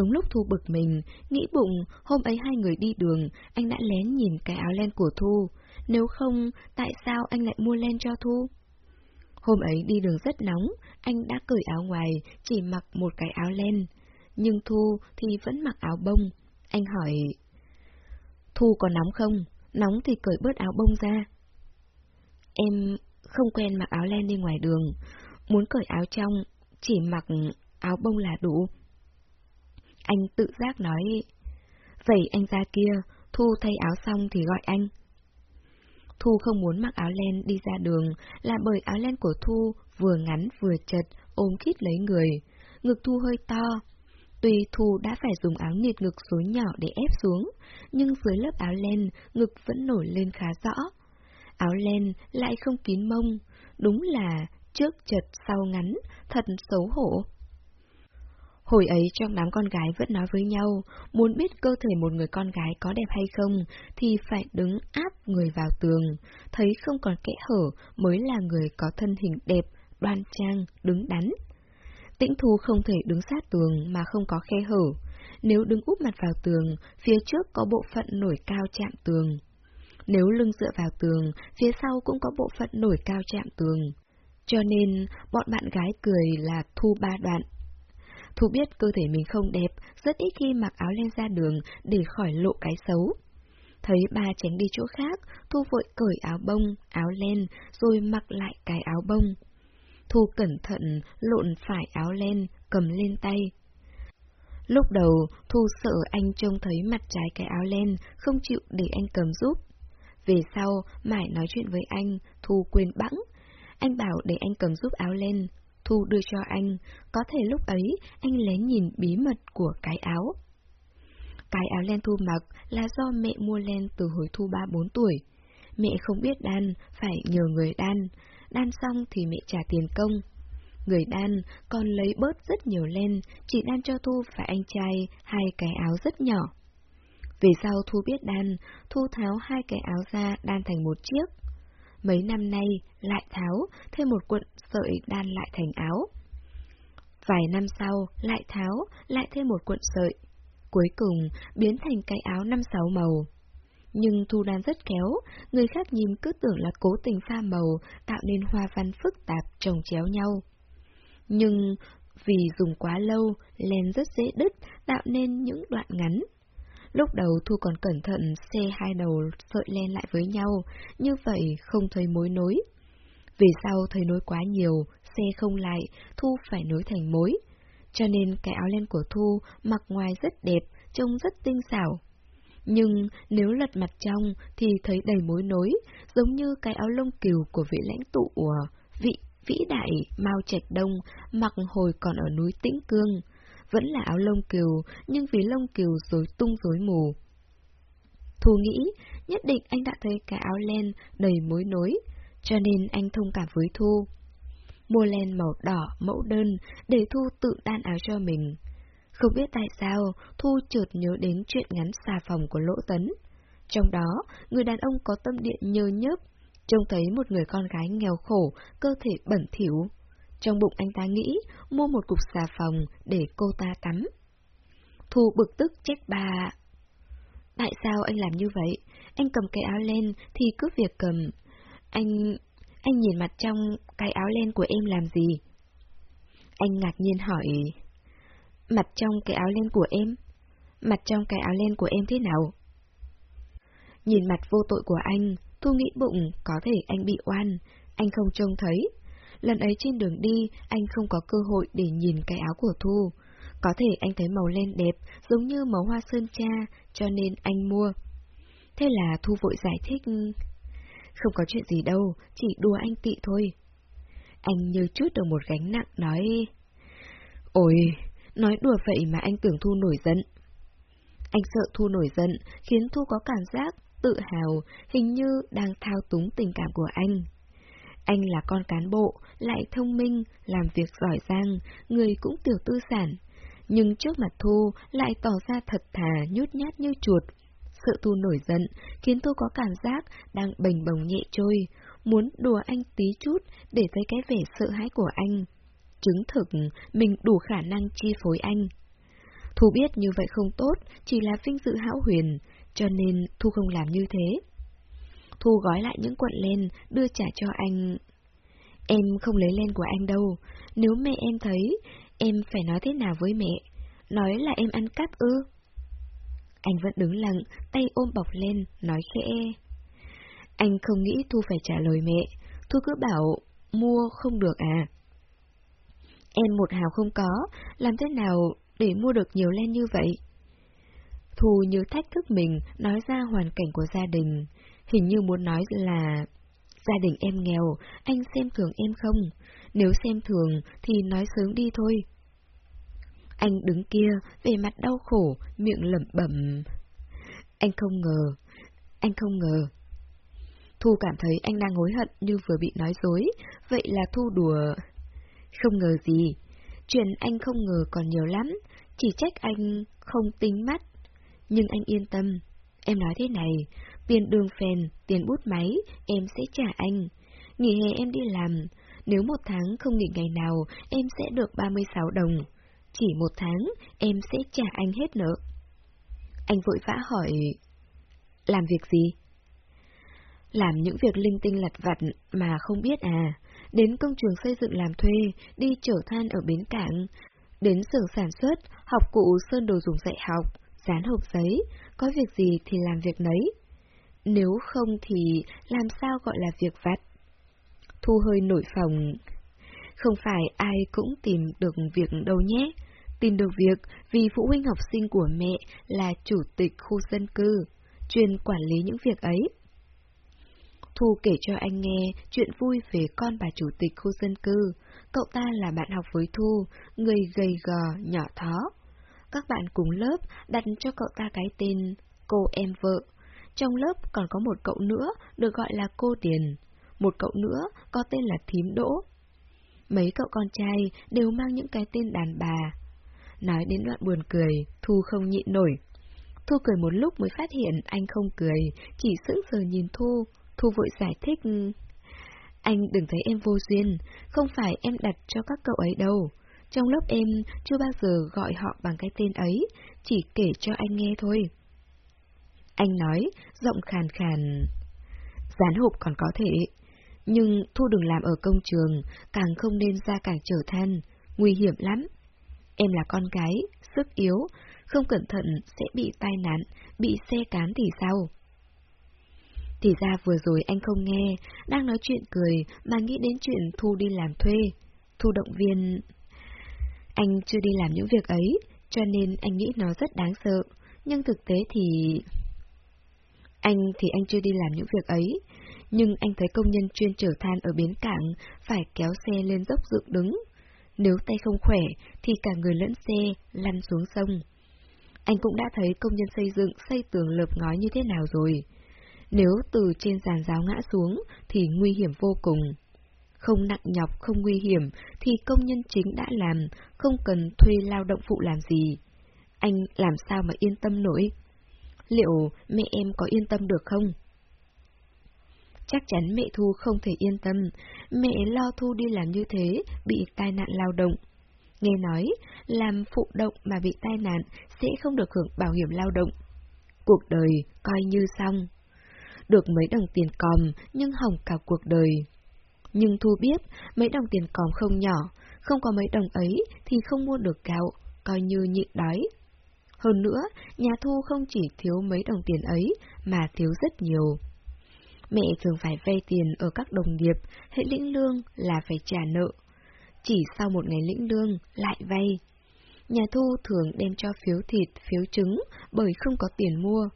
Đúng lúc Thu bực mình, nghĩ bụng, hôm ấy hai người đi đường, anh đã lén nhìn cái áo len của Thu. Nếu không, tại sao anh lại mua len cho Thu? Hôm ấy đi đường rất nóng, anh đã cởi áo ngoài, chỉ mặc một cái áo len. Nhưng Thu thì vẫn mặc áo bông. Anh hỏi, Thu có nóng không? Nóng thì cởi bớt áo bông ra. Em không quen mặc áo len đi ngoài đường. muốn cởi áo trong, chỉ mặc áo bông là đủ. Anh tự giác nói, vậy anh ra kia, Thu thay áo xong thì gọi anh. Thu không muốn mặc áo len đi ra đường là bởi áo len của Thu vừa ngắn vừa chật, ôm khít lấy người. Ngực Thu hơi to. Tuy Thu đã phải dùng áo nịt ngực số nhỏ để ép xuống, nhưng dưới lớp áo len, ngực vẫn nổi lên khá rõ. Áo len lại không kín mông, đúng là trước chật sau ngắn, thật xấu hổ. Hồi ấy trong đám con gái vẫn nói với nhau, muốn biết cơ thể một người con gái có đẹp hay không, thì phải đứng áp người vào tường, thấy không còn kẽ hở mới là người có thân hình đẹp, đoan trang, đứng đắn. Tĩnh Thu không thể đứng sát tường mà không có khe hở. Nếu đứng úp mặt vào tường, phía trước có bộ phận nổi cao chạm tường. Nếu lưng dựa vào tường, phía sau cũng có bộ phận nổi cao chạm tường. Cho nên, bọn bạn gái cười là thu ba đoạn. Thu biết cơ thể mình không đẹp, rất ít khi mặc áo len ra đường để khỏi lộ cái xấu. Thấy ba tránh đi chỗ khác, Thu vội cởi áo bông, áo len, rồi mặc lại cái áo bông. Thu cẩn thận lộn phải áo len, cầm lên tay. Lúc đầu, Thu sợ anh trông thấy mặt trái cái áo len, không chịu để anh cầm giúp. Về sau, mãi nói chuyện với anh, Thu quên bẵng. Anh bảo để anh cầm giúp áo len, Thu đưa cho anh, có thể lúc ấy anh lén nhìn bí mật của cái áo. Cái áo len Thu mặc là do mẹ mua len từ hồi Thu 3-4 tuổi. Mẹ không biết đan, phải nhờ người đan. Đan xong thì mẹ trả tiền công. Người đan còn lấy bớt rất nhiều len, chỉ đan cho Thu và anh trai hai cái áo rất nhỏ. Về sau Thu biết đan, Thu tháo hai cái áo ra đan thành một chiếc. Mấy năm nay lại tháo thêm một cuộn sợi đan lại thành áo. Vài năm sau lại tháo lại thêm một cuộn sợi. Cuối cùng biến thành cái áo năm sáu màu. Nhưng Thu đan rất khéo, người khác nhìn cứ tưởng là cố tình pha màu, tạo nên hoa văn phức tạp trồng chéo nhau. Nhưng vì dùng quá lâu, len rất dễ đứt, tạo nên những đoạn ngắn. Lúc đầu Thu còn cẩn thận xe hai đầu sợi len lại với nhau, như vậy không thấy mối nối. vì sau thấy nối quá nhiều, xe không lại, Thu phải nối thành mối. Cho nên cái áo len của Thu mặc ngoài rất đẹp, trông rất tinh xảo. Nhưng nếu lật mặt trong thì thấy đầy mối nối, giống như cái áo lông cừu của vị lãnh tụ vị vĩ đại Mao Trạch Đông mặc hồi còn ở núi Tĩnh Cương. Vẫn là áo lông cừu nhưng vì lông cừu rối tung rối mù. Thu nghĩ, nhất định anh đã thấy cái áo len đầy mối nối, cho nên anh thông cảm với Thu. Mua len màu đỏ, mẫu đơn, để Thu tự đan áo cho mình. Không biết tại sao, Thu chợt nhớ đến chuyện ngắn xà phòng của Lỗ Tấn. Trong đó, người đàn ông có tâm điện nhơ nhớp, trông thấy một người con gái nghèo khổ, cơ thể bẩn thỉu. Trong bụng anh ta nghĩ mua một cục xà phòng để cô ta tắm. Thu bực tức trách bà. Tại sao anh làm như vậy? Anh cầm cái áo len thì cứ việc cầm. Anh... anh nhìn mặt trong cái áo len của em làm gì? Anh ngạc nhiên hỏi... Mặt trong cái áo len của em? Mặt trong cái áo len của em thế nào? Nhìn mặt vô tội của anh, Thu nghĩ bụng có thể anh bị oan, anh không trông thấy. Lần ấy trên đường đi, anh không có cơ hội để nhìn cái áo của Thu. Có thể anh thấy màu len đẹp, giống như màu hoa sơn cha, cho nên anh mua. Thế là Thu vội giải thích. Không có chuyện gì đâu, chỉ đùa anh tị thôi. Anh như chút được một gánh nặng nói... Ôi, nói đùa vậy mà anh tưởng Thu nổi giận. Anh sợ Thu nổi giận, khiến Thu có cảm giác tự hào, hình như đang thao túng tình cảm của anh. Anh là con cán bộ, lại thông minh, làm việc giỏi giang, người cũng tiểu tư sản. Nhưng trước mặt Thu lại tỏ ra thật thà, nhút nhát như chuột. Sợ Thu nổi giận, khiến Thu có cảm giác đang bềnh bồng nhẹ trôi, muốn đùa anh tí chút để thấy cái vẻ sợ hãi của anh. Chứng thực mình đủ khả năng chi phối anh. Thu biết như vậy không tốt, chỉ là vinh dự hão huyền, cho nên Thu không làm như thế. Thu gói lại những quận len, đưa trả cho anh. Em không lấy len của anh đâu, nếu mẹ em thấy, em phải nói thế nào với mẹ? Nói là em ăn cắp ư? Anh vẫn đứng lặng, tay ôm bọc lên, nói khẽ. Anh không nghĩ Thu phải trả lời mẹ, Thu cứ bảo, mua không được à? Em một hào không có, làm thế nào để mua được nhiều len như vậy? Thu như thách thức mình nói ra hoàn cảnh của gia đình, hình như muốn nói là gia đình em nghèo, anh xem thường em không? Nếu xem thường thì nói sớm đi thôi. Anh đứng kia, về mặt đau khổ, miệng lẩm bẩm. Anh không ngờ, anh không ngờ. Thu cảm thấy anh đang hối hận như vừa bị nói dối, vậy là Thu đùa. Không ngờ gì, chuyện anh không ngờ còn nhiều lắm, chỉ trách anh không tính mắt. Nhưng anh yên tâm, em nói thế này, tiền đường phèn, tiền bút máy, em sẽ trả anh. Nghỉ hè em đi làm, nếu một tháng không nghỉ ngày nào, em sẽ được 36 đồng. Chỉ một tháng, em sẽ trả anh hết nợ. Anh vội vã hỏi, làm việc gì? Làm những việc linh tinh lặt vặt mà không biết à, đến công trường xây dựng làm thuê, đi chở than ở bến cảng, đến xưởng sản xuất, học cụ sơn đồ dùng dạy học, dán hộp giấy, có việc gì thì làm việc nấy. Nếu không thì làm sao gọi là việc vặt? Thu hơi nổi phòng. Không phải ai cũng tìm được việc đâu nhé. Tìm được việc vì phụ huynh học sinh của mẹ là chủ tịch khu dân cư, chuyên quản lý những việc ấy. Thu kể cho anh nghe chuyện vui về con bà chủ tịch khu dân cư. Cậu ta là bạn học với Thu, người gầy gò, nhỏ thó. Các bạn cùng lớp đặt cho cậu ta cái tên cô em vợ. Trong lớp còn có một cậu nữa được gọi là cô tiền Một cậu nữa có tên là Thím Đỗ. Mấy cậu con trai đều mang những cái tên đàn bà. Nói đến đoạn buồn cười, Thu không nhịn nổi. Thu cười một lúc mới phát hiện anh không cười, chỉ sững sờ nhìn Thu. Thu vội giải thích. Anh đừng thấy em vô duyên, không phải em đặt cho các cậu ấy đâu. Trong lớp em chưa bao giờ gọi họ bằng cái tên ấy, chỉ kể cho anh nghe thôi. Anh nói, giọng khàn khàn. Gián hộp còn có thể, nhưng Thu đừng làm ở công trường, càng không nên ra cảng trở than, nguy hiểm lắm. Em là con gái, sức yếu, không cẩn thận sẽ bị tai nạn, bị xe cán thì sao? Thì ra vừa rồi anh không nghe, đang nói chuyện cười mà nghĩ đến chuyện Thu đi làm thuê. Thu động viên... Anh chưa đi làm những việc ấy, cho nên anh nghĩ nó rất đáng sợ, nhưng thực tế thì... Anh thì anh chưa đi làm những việc ấy, nhưng anh thấy công nhân chuyên chở than ở bến cảng phải kéo xe lên dốc dựng đứng. Nếu tay không khỏe thì cả người lẫn xe lăn xuống sông. Anh cũng đã thấy công nhân xây dựng xây tường lợp ngói như thế nào rồi. Nếu từ trên giàn giáo ngã xuống thì nguy hiểm vô cùng. Không nặng nhọc, không nguy hiểm thì công nhân chính đã làm, không cần thuê lao động phụ làm gì. Anh làm sao mà yên tâm nổi? Liệu mẹ em có yên tâm được không? Chắc chắn mẹ Thu không thể yên tâm, mẹ lo Thu đi làm như thế, bị tai nạn lao động. Nghe nói, làm phụ động mà bị tai nạn sẽ không được hưởng bảo hiểm lao động. Cuộc đời coi như xong. Được mấy đồng tiền còm nhưng hỏng cả cuộc đời. Nhưng Thu biết, mấy đồng tiền còm không nhỏ, không có mấy đồng ấy thì không mua được gạo, coi như nhịn đói. Hơn nữa, nhà Thu không chỉ thiếu mấy đồng tiền ấy, mà thiếu rất nhiều. Mẹ thường phải vay tiền ở các đồng nghiệp, hệ lĩnh lương là phải trả nợ. Chỉ sau một ngày lĩnh lương, lại vay. Nhà Thu thường đem cho phiếu thịt, phiếu trứng, bởi không có tiền mua.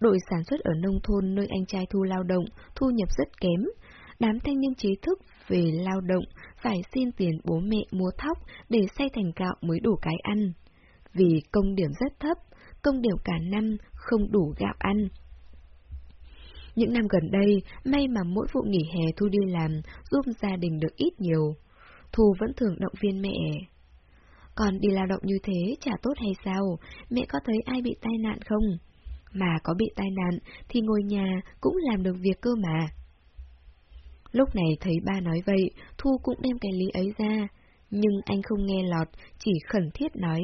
Đội sản xuất ở nông thôn nơi anh trai Thu lao động, thu nhập rất kém. Đám thanh niên trí thức về lao động phải xin tiền bố mẹ mua thóc để xây thành gạo mới đủ cái ăn. Vì công điểm rất thấp, công điểm cả năm không đủ gạo ăn. Những năm gần đây, may mà mỗi vụ nghỉ hè Thu đi làm giúp gia đình được ít nhiều. Thu vẫn thường động viên mẹ. Còn đi lao động như thế chả tốt hay sao? Mẹ có thấy ai bị tai nạn không? Mà có bị tai nạn thì ngồi nhà cũng làm được việc cơ mà. Lúc này thấy ba nói vậy, Thu cũng đem cái lý ấy ra. Nhưng anh không nghe lọt, chỉ khẩn thiết nói...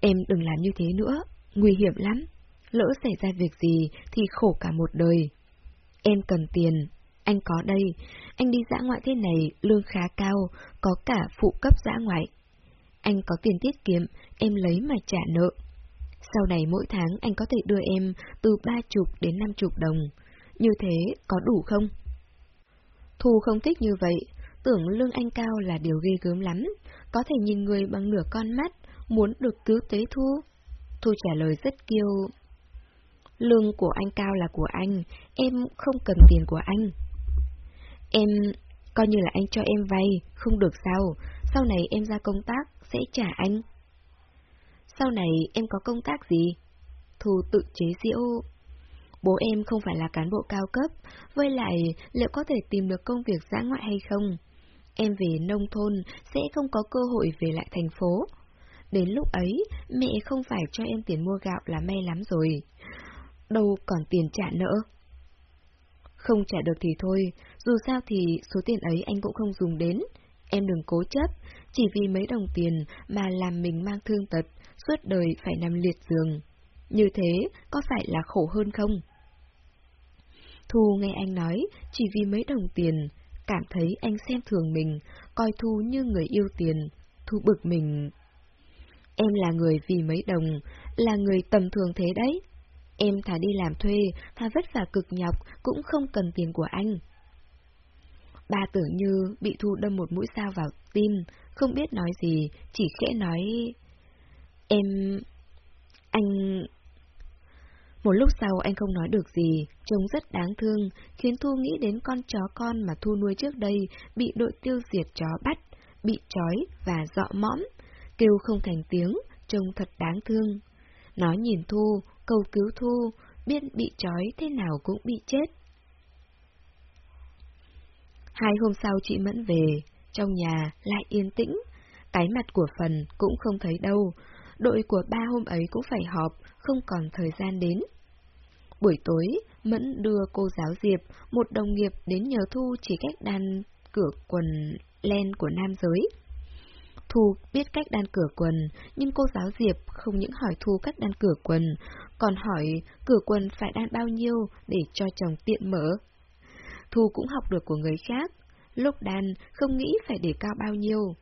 Em đừng làm như thế nữa, nguy hiểm lắm lỡ xảy ra việc gì thì khổ cả một đời. Em cần tiền, anh có đây, anh đi dã ngoại thế này, lương khá cao, có cả phụ cấp dã ngoại. Anh có tiền tiết kiệm, em lấy mà trả nợ. Sau này mỗi tháng anh có thể đưa em từ ba chục đến năm chục đồng. Như thế có đủ không? Thu không thích như vậy. tưởng lương anh cao là điều ghê gớm lắm, có thể nhìn người bằng nửa con mắt, muốn được cứu tế Thu. Thu trả lời rất kiêu. Lương của anh cao là của anh, em không cần tiền của anh. Em, coi như là anh cho em vay, không được sao, sau này em ra công tác, sẽ trả anh. Sau này em có công tác gì? Thu tự chế diễu. Bố em không phải là cán bộ cao cấp, với lại liệu có thể tìm được công việc giã ngoại hay không? Em về nông thôn sẽ không có cơ hội về lại thành phố. Đến lúc ấy, mẹ không phải cho em tiền mua gạo là may lắm rồi. Đâu còn tiền trả nợ. Không trả được thì thôi, dù sao thì số tiền ấy anh cũng không dùng đến. Em đừng cố chấp, chỉ vì mấy đồng tiền mà làm mình mang thương tật, suốt đời phải nằm liệt giường. Như thế, có phải là khổ hơn không? Thu nghe anh nói, chỉ vì mấy đồng tiền, cảm thấy anh xem thường mình, coi Thu như người yêu tiền. Thu bực mình. Em là người vì mấy đồng, là người tầm thường thế đấy. Em thà đi làm thuê, thà vất vả cực nhọc, cũng không cần tiền của anh. Ba tưởng như bị Thu đâm một mũi sao vào tim, không biết nói gì, chỉ khẽ nói... Em... Anh... Một lúc sau anh không nói được gì, trông rất đáng thương, khiến Thu nghĩ đến con chó con mà Thu nuôi trước đây bị đội tiêu diệt chó bắt, bị trói và dọ mõm, kêu không thành tiếng, trông thật đáng thương. Nó nhìn Thu, cầu cứu Thu, biết bị trói thế nào cũng bị chết. Hai hôm sau chị Mẫn về, trong nhà lại yên tĩnh, cái mặt của phần cũng không thấy đâu, đội của ba hôm ấy cũng phải họp, không còn thời gian đến. Buổi tối, Mẫn đưa cô giáo Diệp, một đồng nghiệp đến nhờ Thu chỉ cách đan cửa quần len của nam giới. Thu biết cách đan cửa quần, nhưng cô giáo Diệp không những hỏi Thu cách đan cửa quần, còn hỏi cửa quần phải đan bao nhiêu để cho chồng tiện mở. Thu cũng học được của người khác, lúc đan không nghĩ phải để cao bao nhiêu.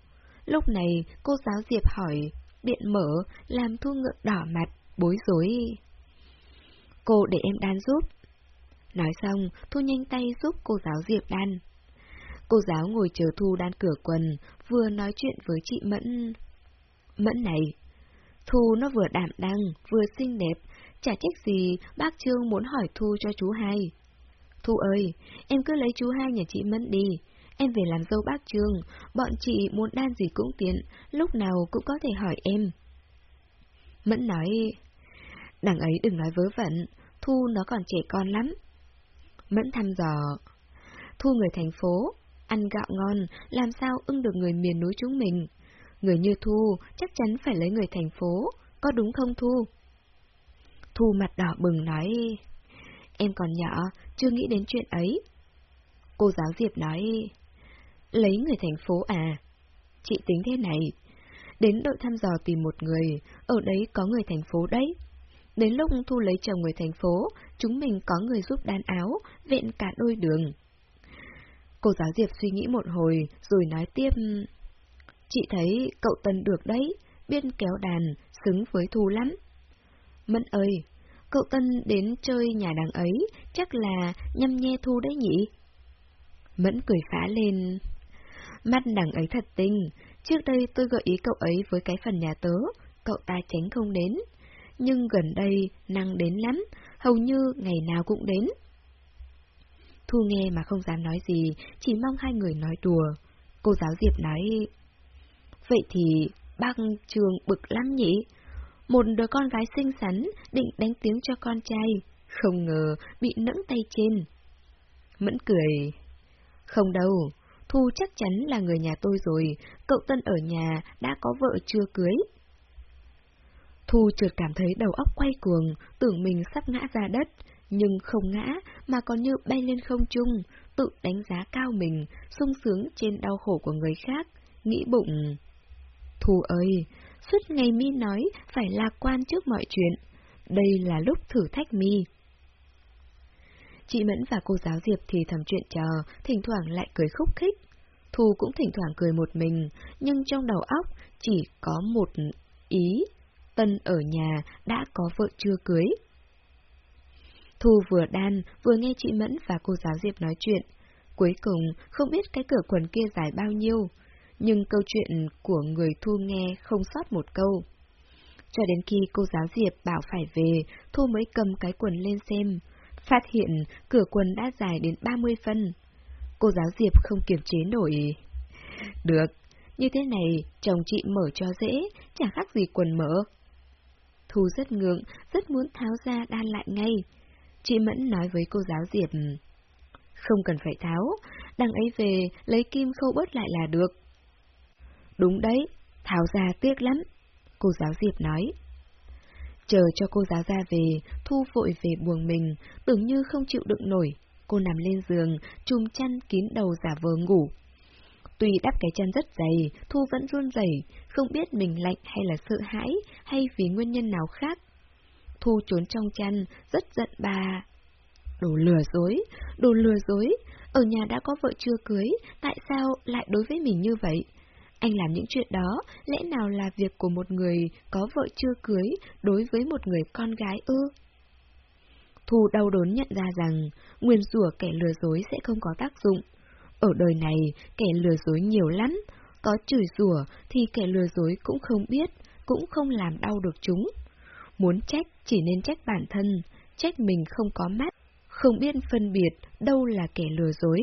Lúc này cô giáo Diệp hỏi, điện mở, làm Thu ngượng đỏ mặt, bối rối. Cô để em đan giúp. Nói xong, Thu nhanh tay giúp cô giáo Diệp đan. Cô giáo ngồi chờ Thu đan cửa quần, vừa nói chuyện với chị Mẫn. Mẫn này, Thu nó vừa đảm đăng, vừa xinh đẹp, chả trách gì bác Trương muốn hỏi Thu cho chú hai. Thu ơi, em cứ lấy chú hai nhà chị Mẫn đi, em về làm dâu bác Trương, bọn chị muốn đan gì cũng tiện, lúc nào cũng có thể hỏi em. Mẫn nói, đằng ấy đừng nói vớ vẩn, Thu nó còn trẻ con lắm. Mẫn thăm dò, Thu người thành phố, ăn gạo ngon, làm sao ưng được người miền núi chúng mình. Người như Thu chắc chắn phải lấy người thành phố, có đúng không Thu? Thu mặt đỏ bừng nói, em còn nhỏ, chưa nghĩ đến chuyện ấy. Cô giáo Diệp nói, lấy người thành phố à? Chị tính thế này, đến đội thăm dò tìm một người, ở đấy có người thành phố đấy. Đến lúc Thu lấy chồng người thành phố, chúng mình có người giúp đan áo, vẹn cả đôi đường. Cô giáo Diệp suy nghĩ một hồi, rồi nói tiếp. Chị thấy cậu Tân được đấy, biết kéo đàn, xứng với Thu lắm. Mẫn ơi, cậu Tân đến chơi nhà đằng ấy, chắc là nhâm nhe Thu đấy nhỉ? Mẫn cười phá lên. Mắt đằng ấy thật tinh, trước đây tôi gợi ý cậu ấy với cái phần nhà tớ, cậu ta tránh không đến. Nhưng gần đây, năng đến lắm, hầu như ngày nào cũng đến. Thu nghe mà không dám nói gì, chỉ mong hai người nói đùa. Cô giáo Diệp nói, Vậy thì bác trường bực lắm nhỉ? Một đứa con gái xinh xắn định đánh tiếng cho con trai, không ngờ bị nẫng tay trên. Mẫn cười, không đâu, Thu chắc chắn là người nhà tôi rồi, cậu Tân ở nhà đã có vợ chưa cưới. Thu trượt cảm thấy đầu óc quay cuồng, tưởng mình sắp ngã ra đất, nhưng không ngã mà còn như bay lên không trung, tự đánh giá cao mình, sung sướng trên đau khổ của người khác, nghĩ bụng. thù ơi, suốt ngày mi nói phải lạc quan trước mọi chuyện, đây là lúc thử thách mi. Chị Mẫn và cô giáo Diệp thì thầm chuyện trò, thỉnh thoảng lại cười khúc khích. Thu cũng thỉnh thoảng cười một mình, nhưng trong đầu óc chỉ có một ý, Tân ở nhà đã có vợ chưa cưới. Thu vừa đan, vừa nghe chị Mẫn và cô giáo Diệp nói chuyện. Cuối cùng, không biết cái cửa quần kia dài bao nhiêu, nhưng câu chuyện của người Thu nghe không sót một câu. Cho đến khi cô giáo Diệp bảo phải về, Thu mới cầm cái quần lên xem, phát hiện cửa quần đã dài đến 30 phân. Cô giáo Diệp không kiềm chế nổi. Được, như thế này, chồng chị mở cho dễ, chẳng khác gì quần mở. Thu rất ngượng, rất muốn tháo ra đan lại ngay. Chị Mẫn nói với cô giáo Diệp. Không cần phải tháo, đằng ấy về, lấy kim khâu bớt lại là được. Đúng đấy, tháo ra tiếc lắm, cô giáo Diệp nói. Chờ cho cô giáo ra về, Thu vội về buồng mình, tưởng như không chịu đựng nổi. Cô nằm lên giường, chùm chăn kín đầu giả vờ ngủ. Tuy đắp cái chân rất dày, Thu vẫn run rẩy, không biết mình lạnh hay là sợ hãi, hay vì nguyên nhân nào khác. Thu trốn trong chăn, rất giận bà. Đồ lừa dối, đồ lừa dối, ở nhà đã có vợ chưa cưới, tại sao lại đối với mình như vậy? Anh làm những chuyện đó, lẽ nào là việc của một người có vợ chưa cưới đối với một người con gái ư? Thu đau đớn nhận ra rằng, nguyên rủa kẻ lừa dối sẽ không có tác dụng. Ở đời này, kẻ lừa dối nhiều lắm, có chửi rủa thì kẻ lừa dối cũng không biết, cũng không làm đau được chúng. Muốn trách chỉ nên trách bản thân, trách mình không có mắt, không biết phân biệt đâu là kẻ lừa dối.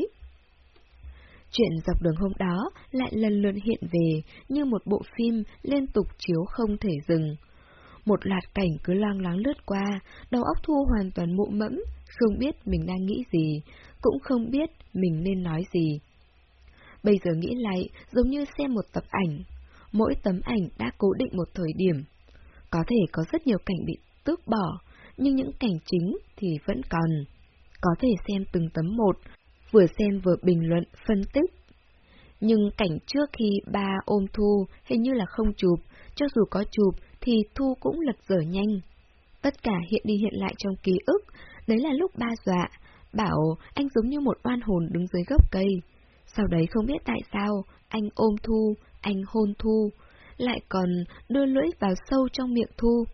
Chuyện dọc đường hôm đó lại lần lượt hiện về như một bộ phim liên tục chiếu không thể dừng. Một loạt cảnh cứ loang láng lướt qua, đầu óc Thu hoàn toàn mụ mẫm, không biết mình đang nghĩ gì, cũng không biết mình nên nói gì. Bây giờ nghĩ lại, giống như xem một tập ảnh. Mỗi tấm ảnh đã cố định một thời điểm. Có thể có rất nhiều cảnh bị tước bỏ, nhưng những cảnh chính thì vẫn còn. Có thể xem từng tấm một, vừa xem vừa bình luận, phân tích. Nhưng cảnh trước khi ba ôm Thu hình như là không chụp, cho dù có chụp thì Thu cũng lật dở nhanh. Tất cả hiện đi hiện lại trong ký ức, đấy là lúc ba dọa, bảo anh giống như một oan hồn đứng dưới gốc cây. Sau đấy không biết tại sao, anh ôm Thu, anh hôn Thu, lại còn đưa lưỡi vào sâu trong miệng Thu.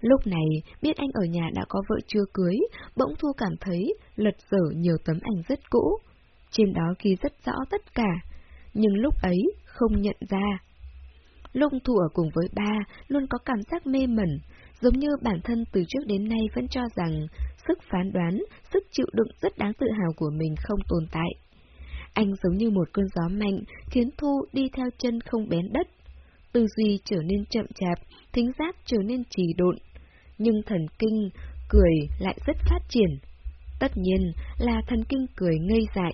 Lúc này, biết anh ở nhà đã có vợ chưa cưới, bỗng Thu cảm thấy lật dở nhiều tấm ảnh rất cũ. Trên đó ghi rất rõ tất cả, nhưng lúc ấy không nhận ra. Lúc Thu ở cùng với ba, luôn có cảm giác mê mẩn, giống như bản thân từ trước đến nay vẫn cho rằng sức phán đoán, sức chịu đựng rất đáng tự hào của mình không tồn tại. Anh giống như một cơn gió mạnh, khiến Thu đi theo chân không bén đất. Tư duy trở nên chậm chạp, thính giác trở nên trì độn, nhưng thần kinh cười lại rất phát triển. Tất nhiên là thần kinh cười ngây dại.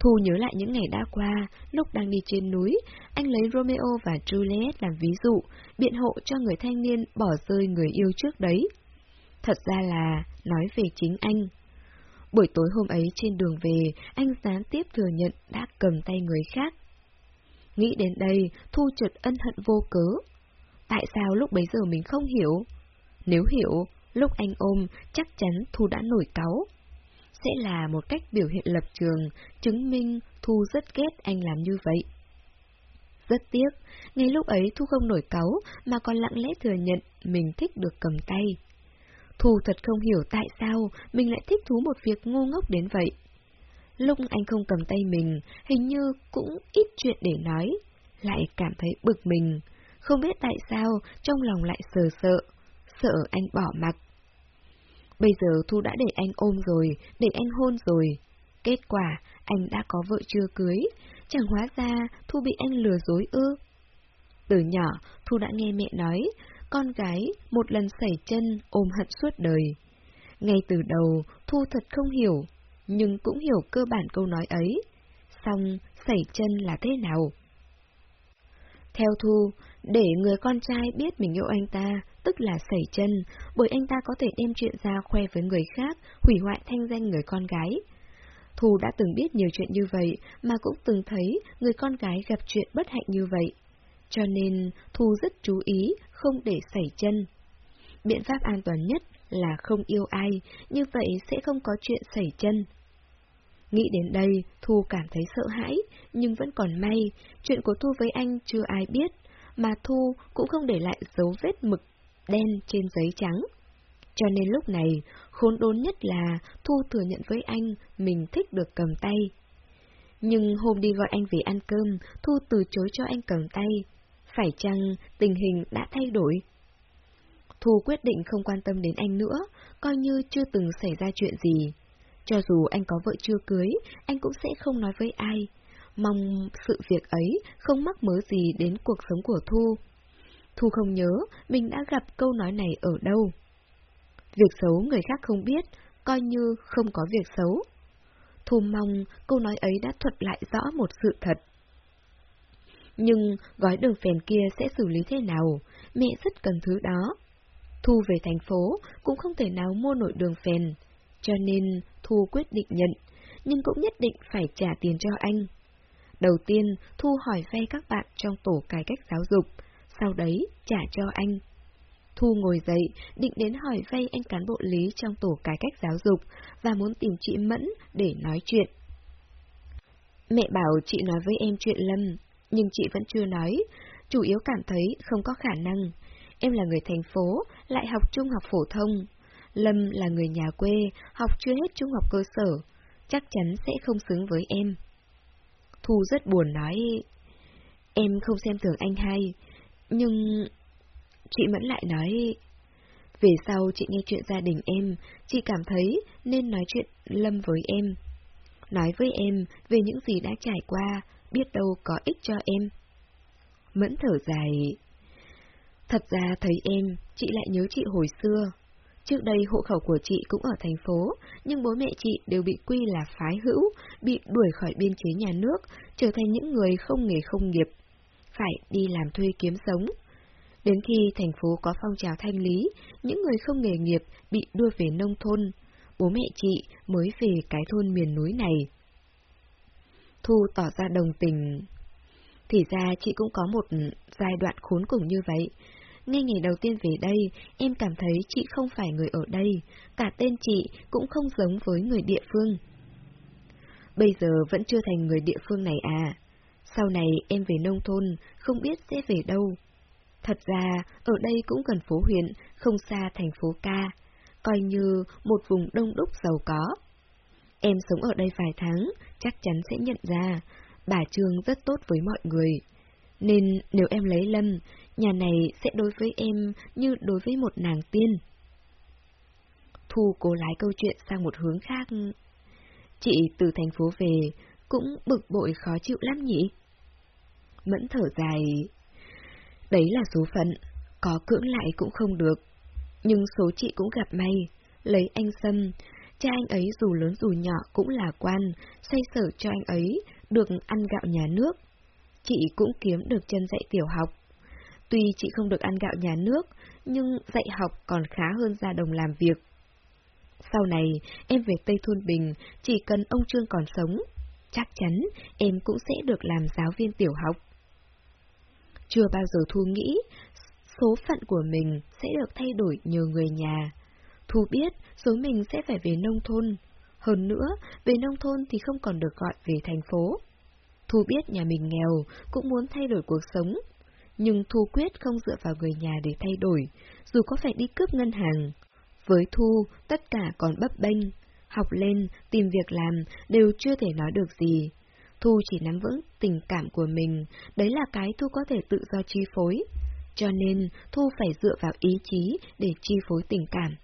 Thu nhớ lại những ngày đã qua, lúc đang đi trên núi, anh lấy Romeo và Juliet làm ví dụ, biện hộ cho người thanh niên bỏ rơi người yêu trước đấy. Thật ra là nói về chính anh. Buổi tối hôm ấy trên đường về, anh gián tiếp thừa nhận đã cầm tay người khác. Nghĩ đến đây, Thu chợt ân hận vô cớ. Tại sao lúc bấy giờ mình không hiểu? Nếu hiểu, lúc anh ôm, chắc chắn Thu đã nổi cáu. Sẽ là một cách biểu hiện lập trường, chứng minh Thu rất ghét anh làm như vậy. Rất tiếc, ngay lúc ấy Thu không nổi cáu mà còn lặng lẽ thừa nhận mình thích được cầm tay. Thu thật không hiểu tại sao mình lại thích thú một việc ngu ngốc đến vậy. Lúc anh không cầm tay mình, hình như cũng ít chuyện để nói, lại cảm thấy bực mình. Không biết tại sao, trong lòng lại sờ sợ, sợ anh bỏ mặc. Bây giờ Thu đã để anh ôm rồi, để anh hôn rồi. Kết quả, anh đã có vợ chưa cưới, chẳng hóa ra Thu bị anh lừa dối ư. Từ nhỏ, Thu đã nghe mẹ nói, con gái một lần xảy chân ôm hận suốt đời. Ngay từ đầu, Thu thật không hiểu, nhưng cũng hiểu cơ bản câu nói ấy. Xong, xảy chân là thế nào? Theo Thu, để người con trai biết mình yêu anh ta, tức là xảy chân, bởi anh ta có thể đem chuyện ra khoe với người khác, hủy hoại thanh danh người con gái. Thu đã từng biết nhiều chuyện như vậy, mà cũng từng thấy người con gái gặp chuyện bất hạnh như vậy. Cho nên, Thu rất chú ý không để xảy chân. Biện pháp an toàn nhất là không yêu ai, như vậy sẽ không có chuyện xảy chân. Nghĩ đến đây, Thu cảm thấy sợ hãi, nhưng vẫn còn may, chuyện của Thu với anh chưa ai biết, mà Thu cũng không để lại dấu vết mực đen trên giấy trắng. Cho nên lúc này, khốn đốn nhất là Thu thừa nhận với anh mình thích được cầm tay. Nhưng hôm đi gọi anh về ăn cơm, Thu từ chối cho anh cầm tay. Phải chăng tình hình đã thay đổi? Thu quyết định không quan tâm đến anh nữa, coi như chưa từng xảy ra chuyện gì. Cho dù anh có vợ chưa cưới, anh cũng sẽ không nói với ai. Mong sự việc ấy không mắc mớ gì đến cuộc sống của Thu. Thu không nhớ mình đã gặp câu nói này ở đâu. Việc xấu người khác không biết, coi như không có việc xấu. Thu mong câu nói ấy đã thuật lại rõ một sự thật. Nhưng gói đường phèn kia sẽ xử lý thế nào? Mẹ rất cần thứ đó. Thu về thành phố cũng không thể nào mua nổi đường phèn, cho nên Thu quyết định nhận, nhưng cũng nhất định phải trả tiền cho anh. Đầu tiên, Thu hỏi vay các bạn trong tổ cải cách giáo dục, sau đấy trả cho anh. Thu ngồi dậy, định đến hỏi vay anh cán bộ lý trong tổ cải cách giáo dục và muốn tìm chị Mẫn để nói chuyện. Mẹ bảo chị nói với em chuyện Lâm, nhưng chị vẫn chưa nói, chủ yếu cảm thấy không có khả năng. Em là người thành phố, lại học trung học phổ thông. Lâm là người nhà quê, học chưa hết trung học cơ sở, chắc chắn sẽ không xứng với em. Thu rất buồn nói, em không xem thường anh hay, nhưng... Chị Mẫn lại nói, về sau chị nghe chuyện gia đình em, chị cảm thấy nên nói chuyện Lâm với em. Nói với em về những gì đã trải qua, biết đâu có ích cho em. Mẫn thở dài. Thật ra thấy em, chị lại nhớ chị hồi xưa. Trước đây hộ khẩu của chị cũng ở thành phố, nhưng bố mẹ chị đều bị quy là phái hữu, bị đuổi khỏi biên chế nhà nước, trở thành những người không nghề không nghiệp, phải đi làm thuê kiếm sống. Đến khi thành phố có phong trào thanh lý, những người không nghề nghiệp bị đưa về nông thôn, bố mẹ chị mới về cái thôn miền núi này. Thu tỏ ra đồng tình. Thì ra chị cũng có một giai đoạn khốn cùng như vậy, ngay ngày đầu tiên về đây, em cảm thấy chị không phải người ở đây, cả tên chị cũng không giống với người địa phương. Bây giờ vẫn chưa thành người địa phương này à? Sau này em về nông thôn, không biết sẽ về đâu. Thật ra, ở đây cũng gần phố huyện, không xa thành phố ca, coi như một vùng đông đúc giàu có. Em sống ở đây vài tháng, chắc chắn sẽ nhận ra, bà Trương rất tốt với mọi người. Nên nếu em lấy Lâm, nhà này sẽ đối với em như đối với một nàng tiên. Thu cố lái câu chuyện sang một hướng khác. Chị từ thành phố về, cũng bực bội khó chịu lắm nhỉ? Mẫn thở dài. Đấy là số phận, có cưỡng lại cũng không được. Nhưng số chị cũng gặp may, lấy anh Sâm, cha anh ấy dù lớn dù nhỏ cũng là quan, say sở cho anh ấy, được ăn gạo nhà nước. Chị cũng kiếm được chân dạy tiểu học. Tuy chị không được ăn gạo nhà nước, nhưng dạy học còn khá hơn ra đồng làm việc. Sau này, em về Tây Thôn Bình, chỉ cần ông Trương còn sống, chắc chắn em cũng sẽ được làm giáo viên tiểu học. Chưa bao giờ Thu nghĩ, số phận của mình sẽ được thay đổi nhờ người nhà. Thu biết số mình sẽ phải về nông thôn. Hơn nữa, về nông thôn thì không còn được gọi về thành phố. Thu biết nhà mình nghèo, cũng muốn thay đổi cuộc sống, nhưng Thu quyết không dựa vào người nhà để thay đổi, dù có phải đi cướp ngân hàng. Với Thu, tất cả còn bấp bênh, học lên, tìm việc làm, đều chưa thể nói được gì. Thu chỉ nắm vững tình cảm của mình, đấy là cái Thu có thể tự do chi phối. Cho nên, Thu phải dựa vào ý chí để chi phối tình cảm.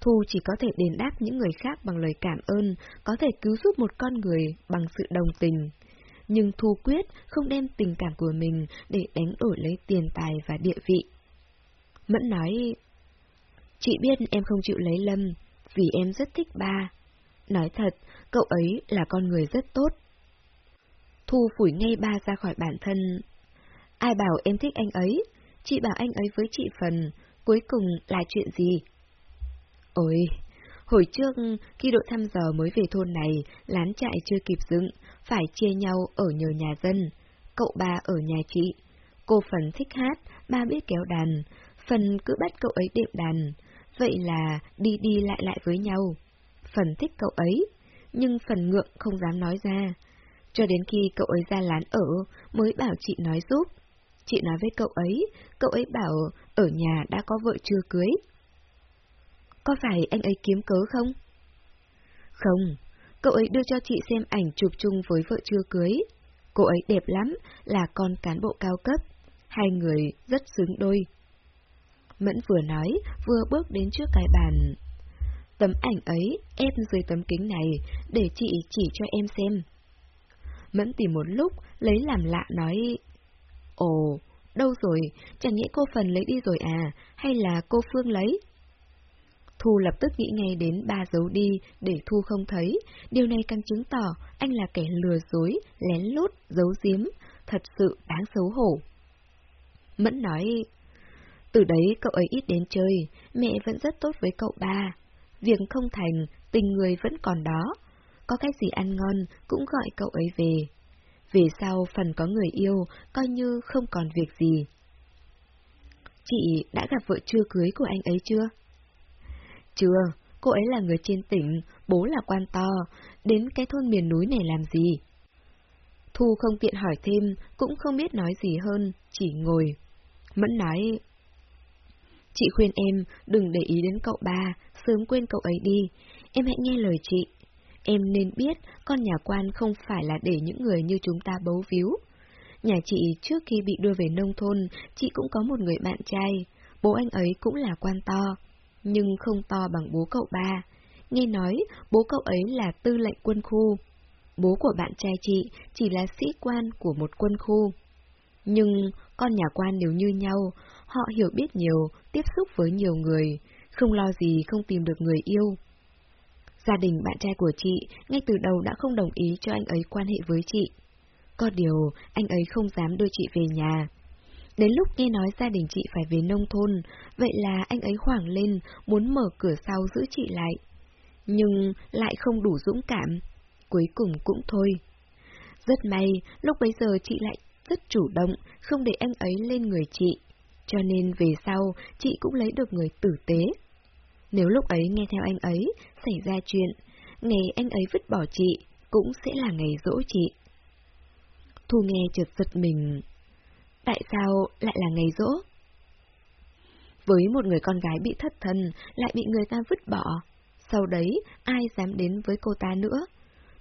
Thu chỉ có thể đền đáp những người khác bằng lời cảm ơn, có thể cứu giúp một con người bằng sự đồng tình nhưng Thu quyết không đem tình cảm của mình để đánh đổi lấy tiền tài và địa vị. Mẫn nói, chị biết em không chịu lấy Lâm, vì em rất thích ba. Nói thật, cậu ấy là con người rất tốt. Thu phủi ngay ba ra khỏi bản thân. Ai bảo em thích anh ấy, chị bảo anh ấy với chị phần, cuối cùng là chuyện gì? Ôi, hồi trước khi đội thăm dò mới về thôn này, lán trại chưa kịp dựng, phải chia nhau ở nhờ nhà dân. Cậu ba ở nhà chị. Cô phần thích hát, ba biết kéo đàn, phần cứ bắt cậu ấy đệm đàn. Vậy là đi đi lại lại với nhau. Phần thích cậu ấy, nhưng phần ngượng không dám nói ra. Cho đến khi cậu ấy ra lán ở, mới bảo chị nói giúp. Chị nói với cậu ấy, cậu ấy bảo ở nhà đã có vợ chưa cưới có phải anh ấy kiếm cớ không? Không, cậu ấy đưa cho chị xem ảnh chụp chung với vợ chưa cưới. Cô ấy đẹp lắm, là con cán bộ cao cấp. Hai người rất xứng đôi. Mẫn vừa nói, vừa bước đến trước cái bàn. Tấm ảnh ấy ép dưới tấm kính này, để chị chỉ cho em xem. Mẫn tìm một lúc, lấy làm lạ nói... Ồ, đâu rồi, chẳng nhẽ cô Phần lấy đi rồi à, hay là cô Phương lấy? Thu lập tức nghĩ ngay đến ba dấu đi để Thu không thấy, điều này càng chứng tỏ anh là kẻ lừa dối, lén lút, giấu giếm, thật sự đáng xấu hổ. Mẫn nói, từ đấy cậu ấy ít đến chơi, mẹ vẫn rất tốt với cậu ba. Việc không thành, tình người vẫn còn đó. Có cái gì ăn ngon cũng gọi cậu ấy về. Về sau phần có người yêu, coi như không còn việc gì. Chị đã gặp vợ chưa cưới của anh ấy chưa? Chưa, cô ấy là người trên tỉnh, bố là quan to, đến cái thôn miền núi này làm gì? Thu không tiện hỏi thêm, cũng không biết nói gì hơn, chỉ ngồi. Mẫn nói, Chị khuyên em đừng để ý đến cậu ba, sớm quên cậu ấy đi. Em hãy nghe lời chị. Em nên biết con nhà quan không phải là để những người như chúng ta bấu víu. Nhà chị trước khi bị đưa về nông thôn, chị cũng có một người bạn trai. Bố anh ấy cũng là quan to, nhưng không to bằng bố cậu ba. Nghe nói, bố cậu ấy là tư lệnh quân khu. Bố của bạn trai chị chỉ là sĩ quan của một quân khu. Nhưng con nhà quan đều như nhau, họ hiểu biết nhiều, tiếp xúc với nhiều người, không lo gì không tìm được người yêu. Gia đình bạn trai của chị ngay từ đầu đã không đồng ý cho anh ấy quan hệ với chị. Có điều, anh ấy không dám đưa chị về nhà. Đến lúc nghe nói gia đình chị phải về nông thôn, vậy là anh ấy hoảng lên, muốn mở cửa sau giữ chị lại. Nhưng lại không đủ dũng cảm. Cuối cùng cũng thôi. Rất may, lúc bấy giờ chị lại rất chủ động, không để anh ấy lên người chị. Cho nên về sau, chị cũng lấy được người tử tế. Nếu lúc ấy nghe theo anh ấy, xảy ra chuyện, ngày anh ấy vứt bỏ chị, cũng sẽ là ngày dỗ chị. Thu nghe chợt giật mình. Tại sao lại là ngày rỗ? Với một người con gái bị thất thân, lại bị người ta vứt bỏ. Sau đấy, ai dám đến với cô ta nữa?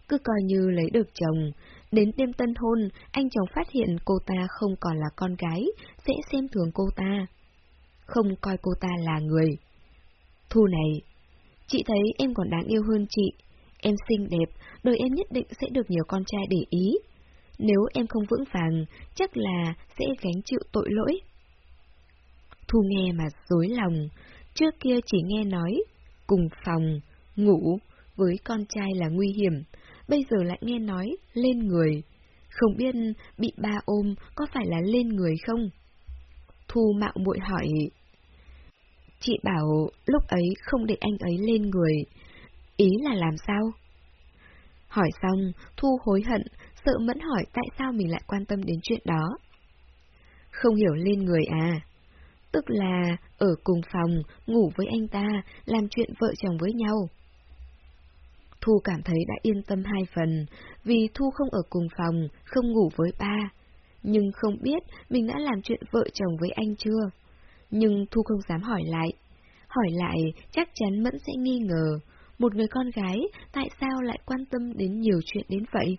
Cứ coi như lấy được chồng, Đến đêm tân hôn, anh chồng phát hiện cô ta không còn là con gái, sẽ xem thường cô ta. Không coi cô ta là người. Thu này, chị thấy em còn đáng yêu hơn chị. Em xinh đẹp, đời em nhất định sẽ được nhiều con trai để ý. Nếu em không vững vàng, chắc là sẽ gánh chịu tội lỗi. Thu nghe mà dối lòng, trước kia chỉ nghe nói, cùng phòng, ngủ, với con trai là nguy hiểm, bây giờ lại nghe nói lên người. Không biết bị ba ôm có phải là lên người không? Thu mạo muội hỏi. Chị bảo lúc ấy không để anh ấy lên người. Ý là làm sao? Hỏi xong, Thu hối hận, sợ mẫn hỏi tại sao mình lại quan tâm đến chuyện đó. Không hiểu lên người à? Tức là ở cùng phòng, ngủ với anh ta, làm chuyện vợ chồng với nhau. Thu cảm thấy đã yên tâm hai phần, vì Thu không ở cùng phòng, không ngủ với ba. Nhưng không biết mình đã làm chuyện vợ chồng với anh chưa. Nhưng Thu không dám hỏi lại. Hỏi lại chắc chắn Mẫn sẽ nghi ngờ. Một người con gái tại sao lại quan tâm đến nhiều chuyện đến vậy?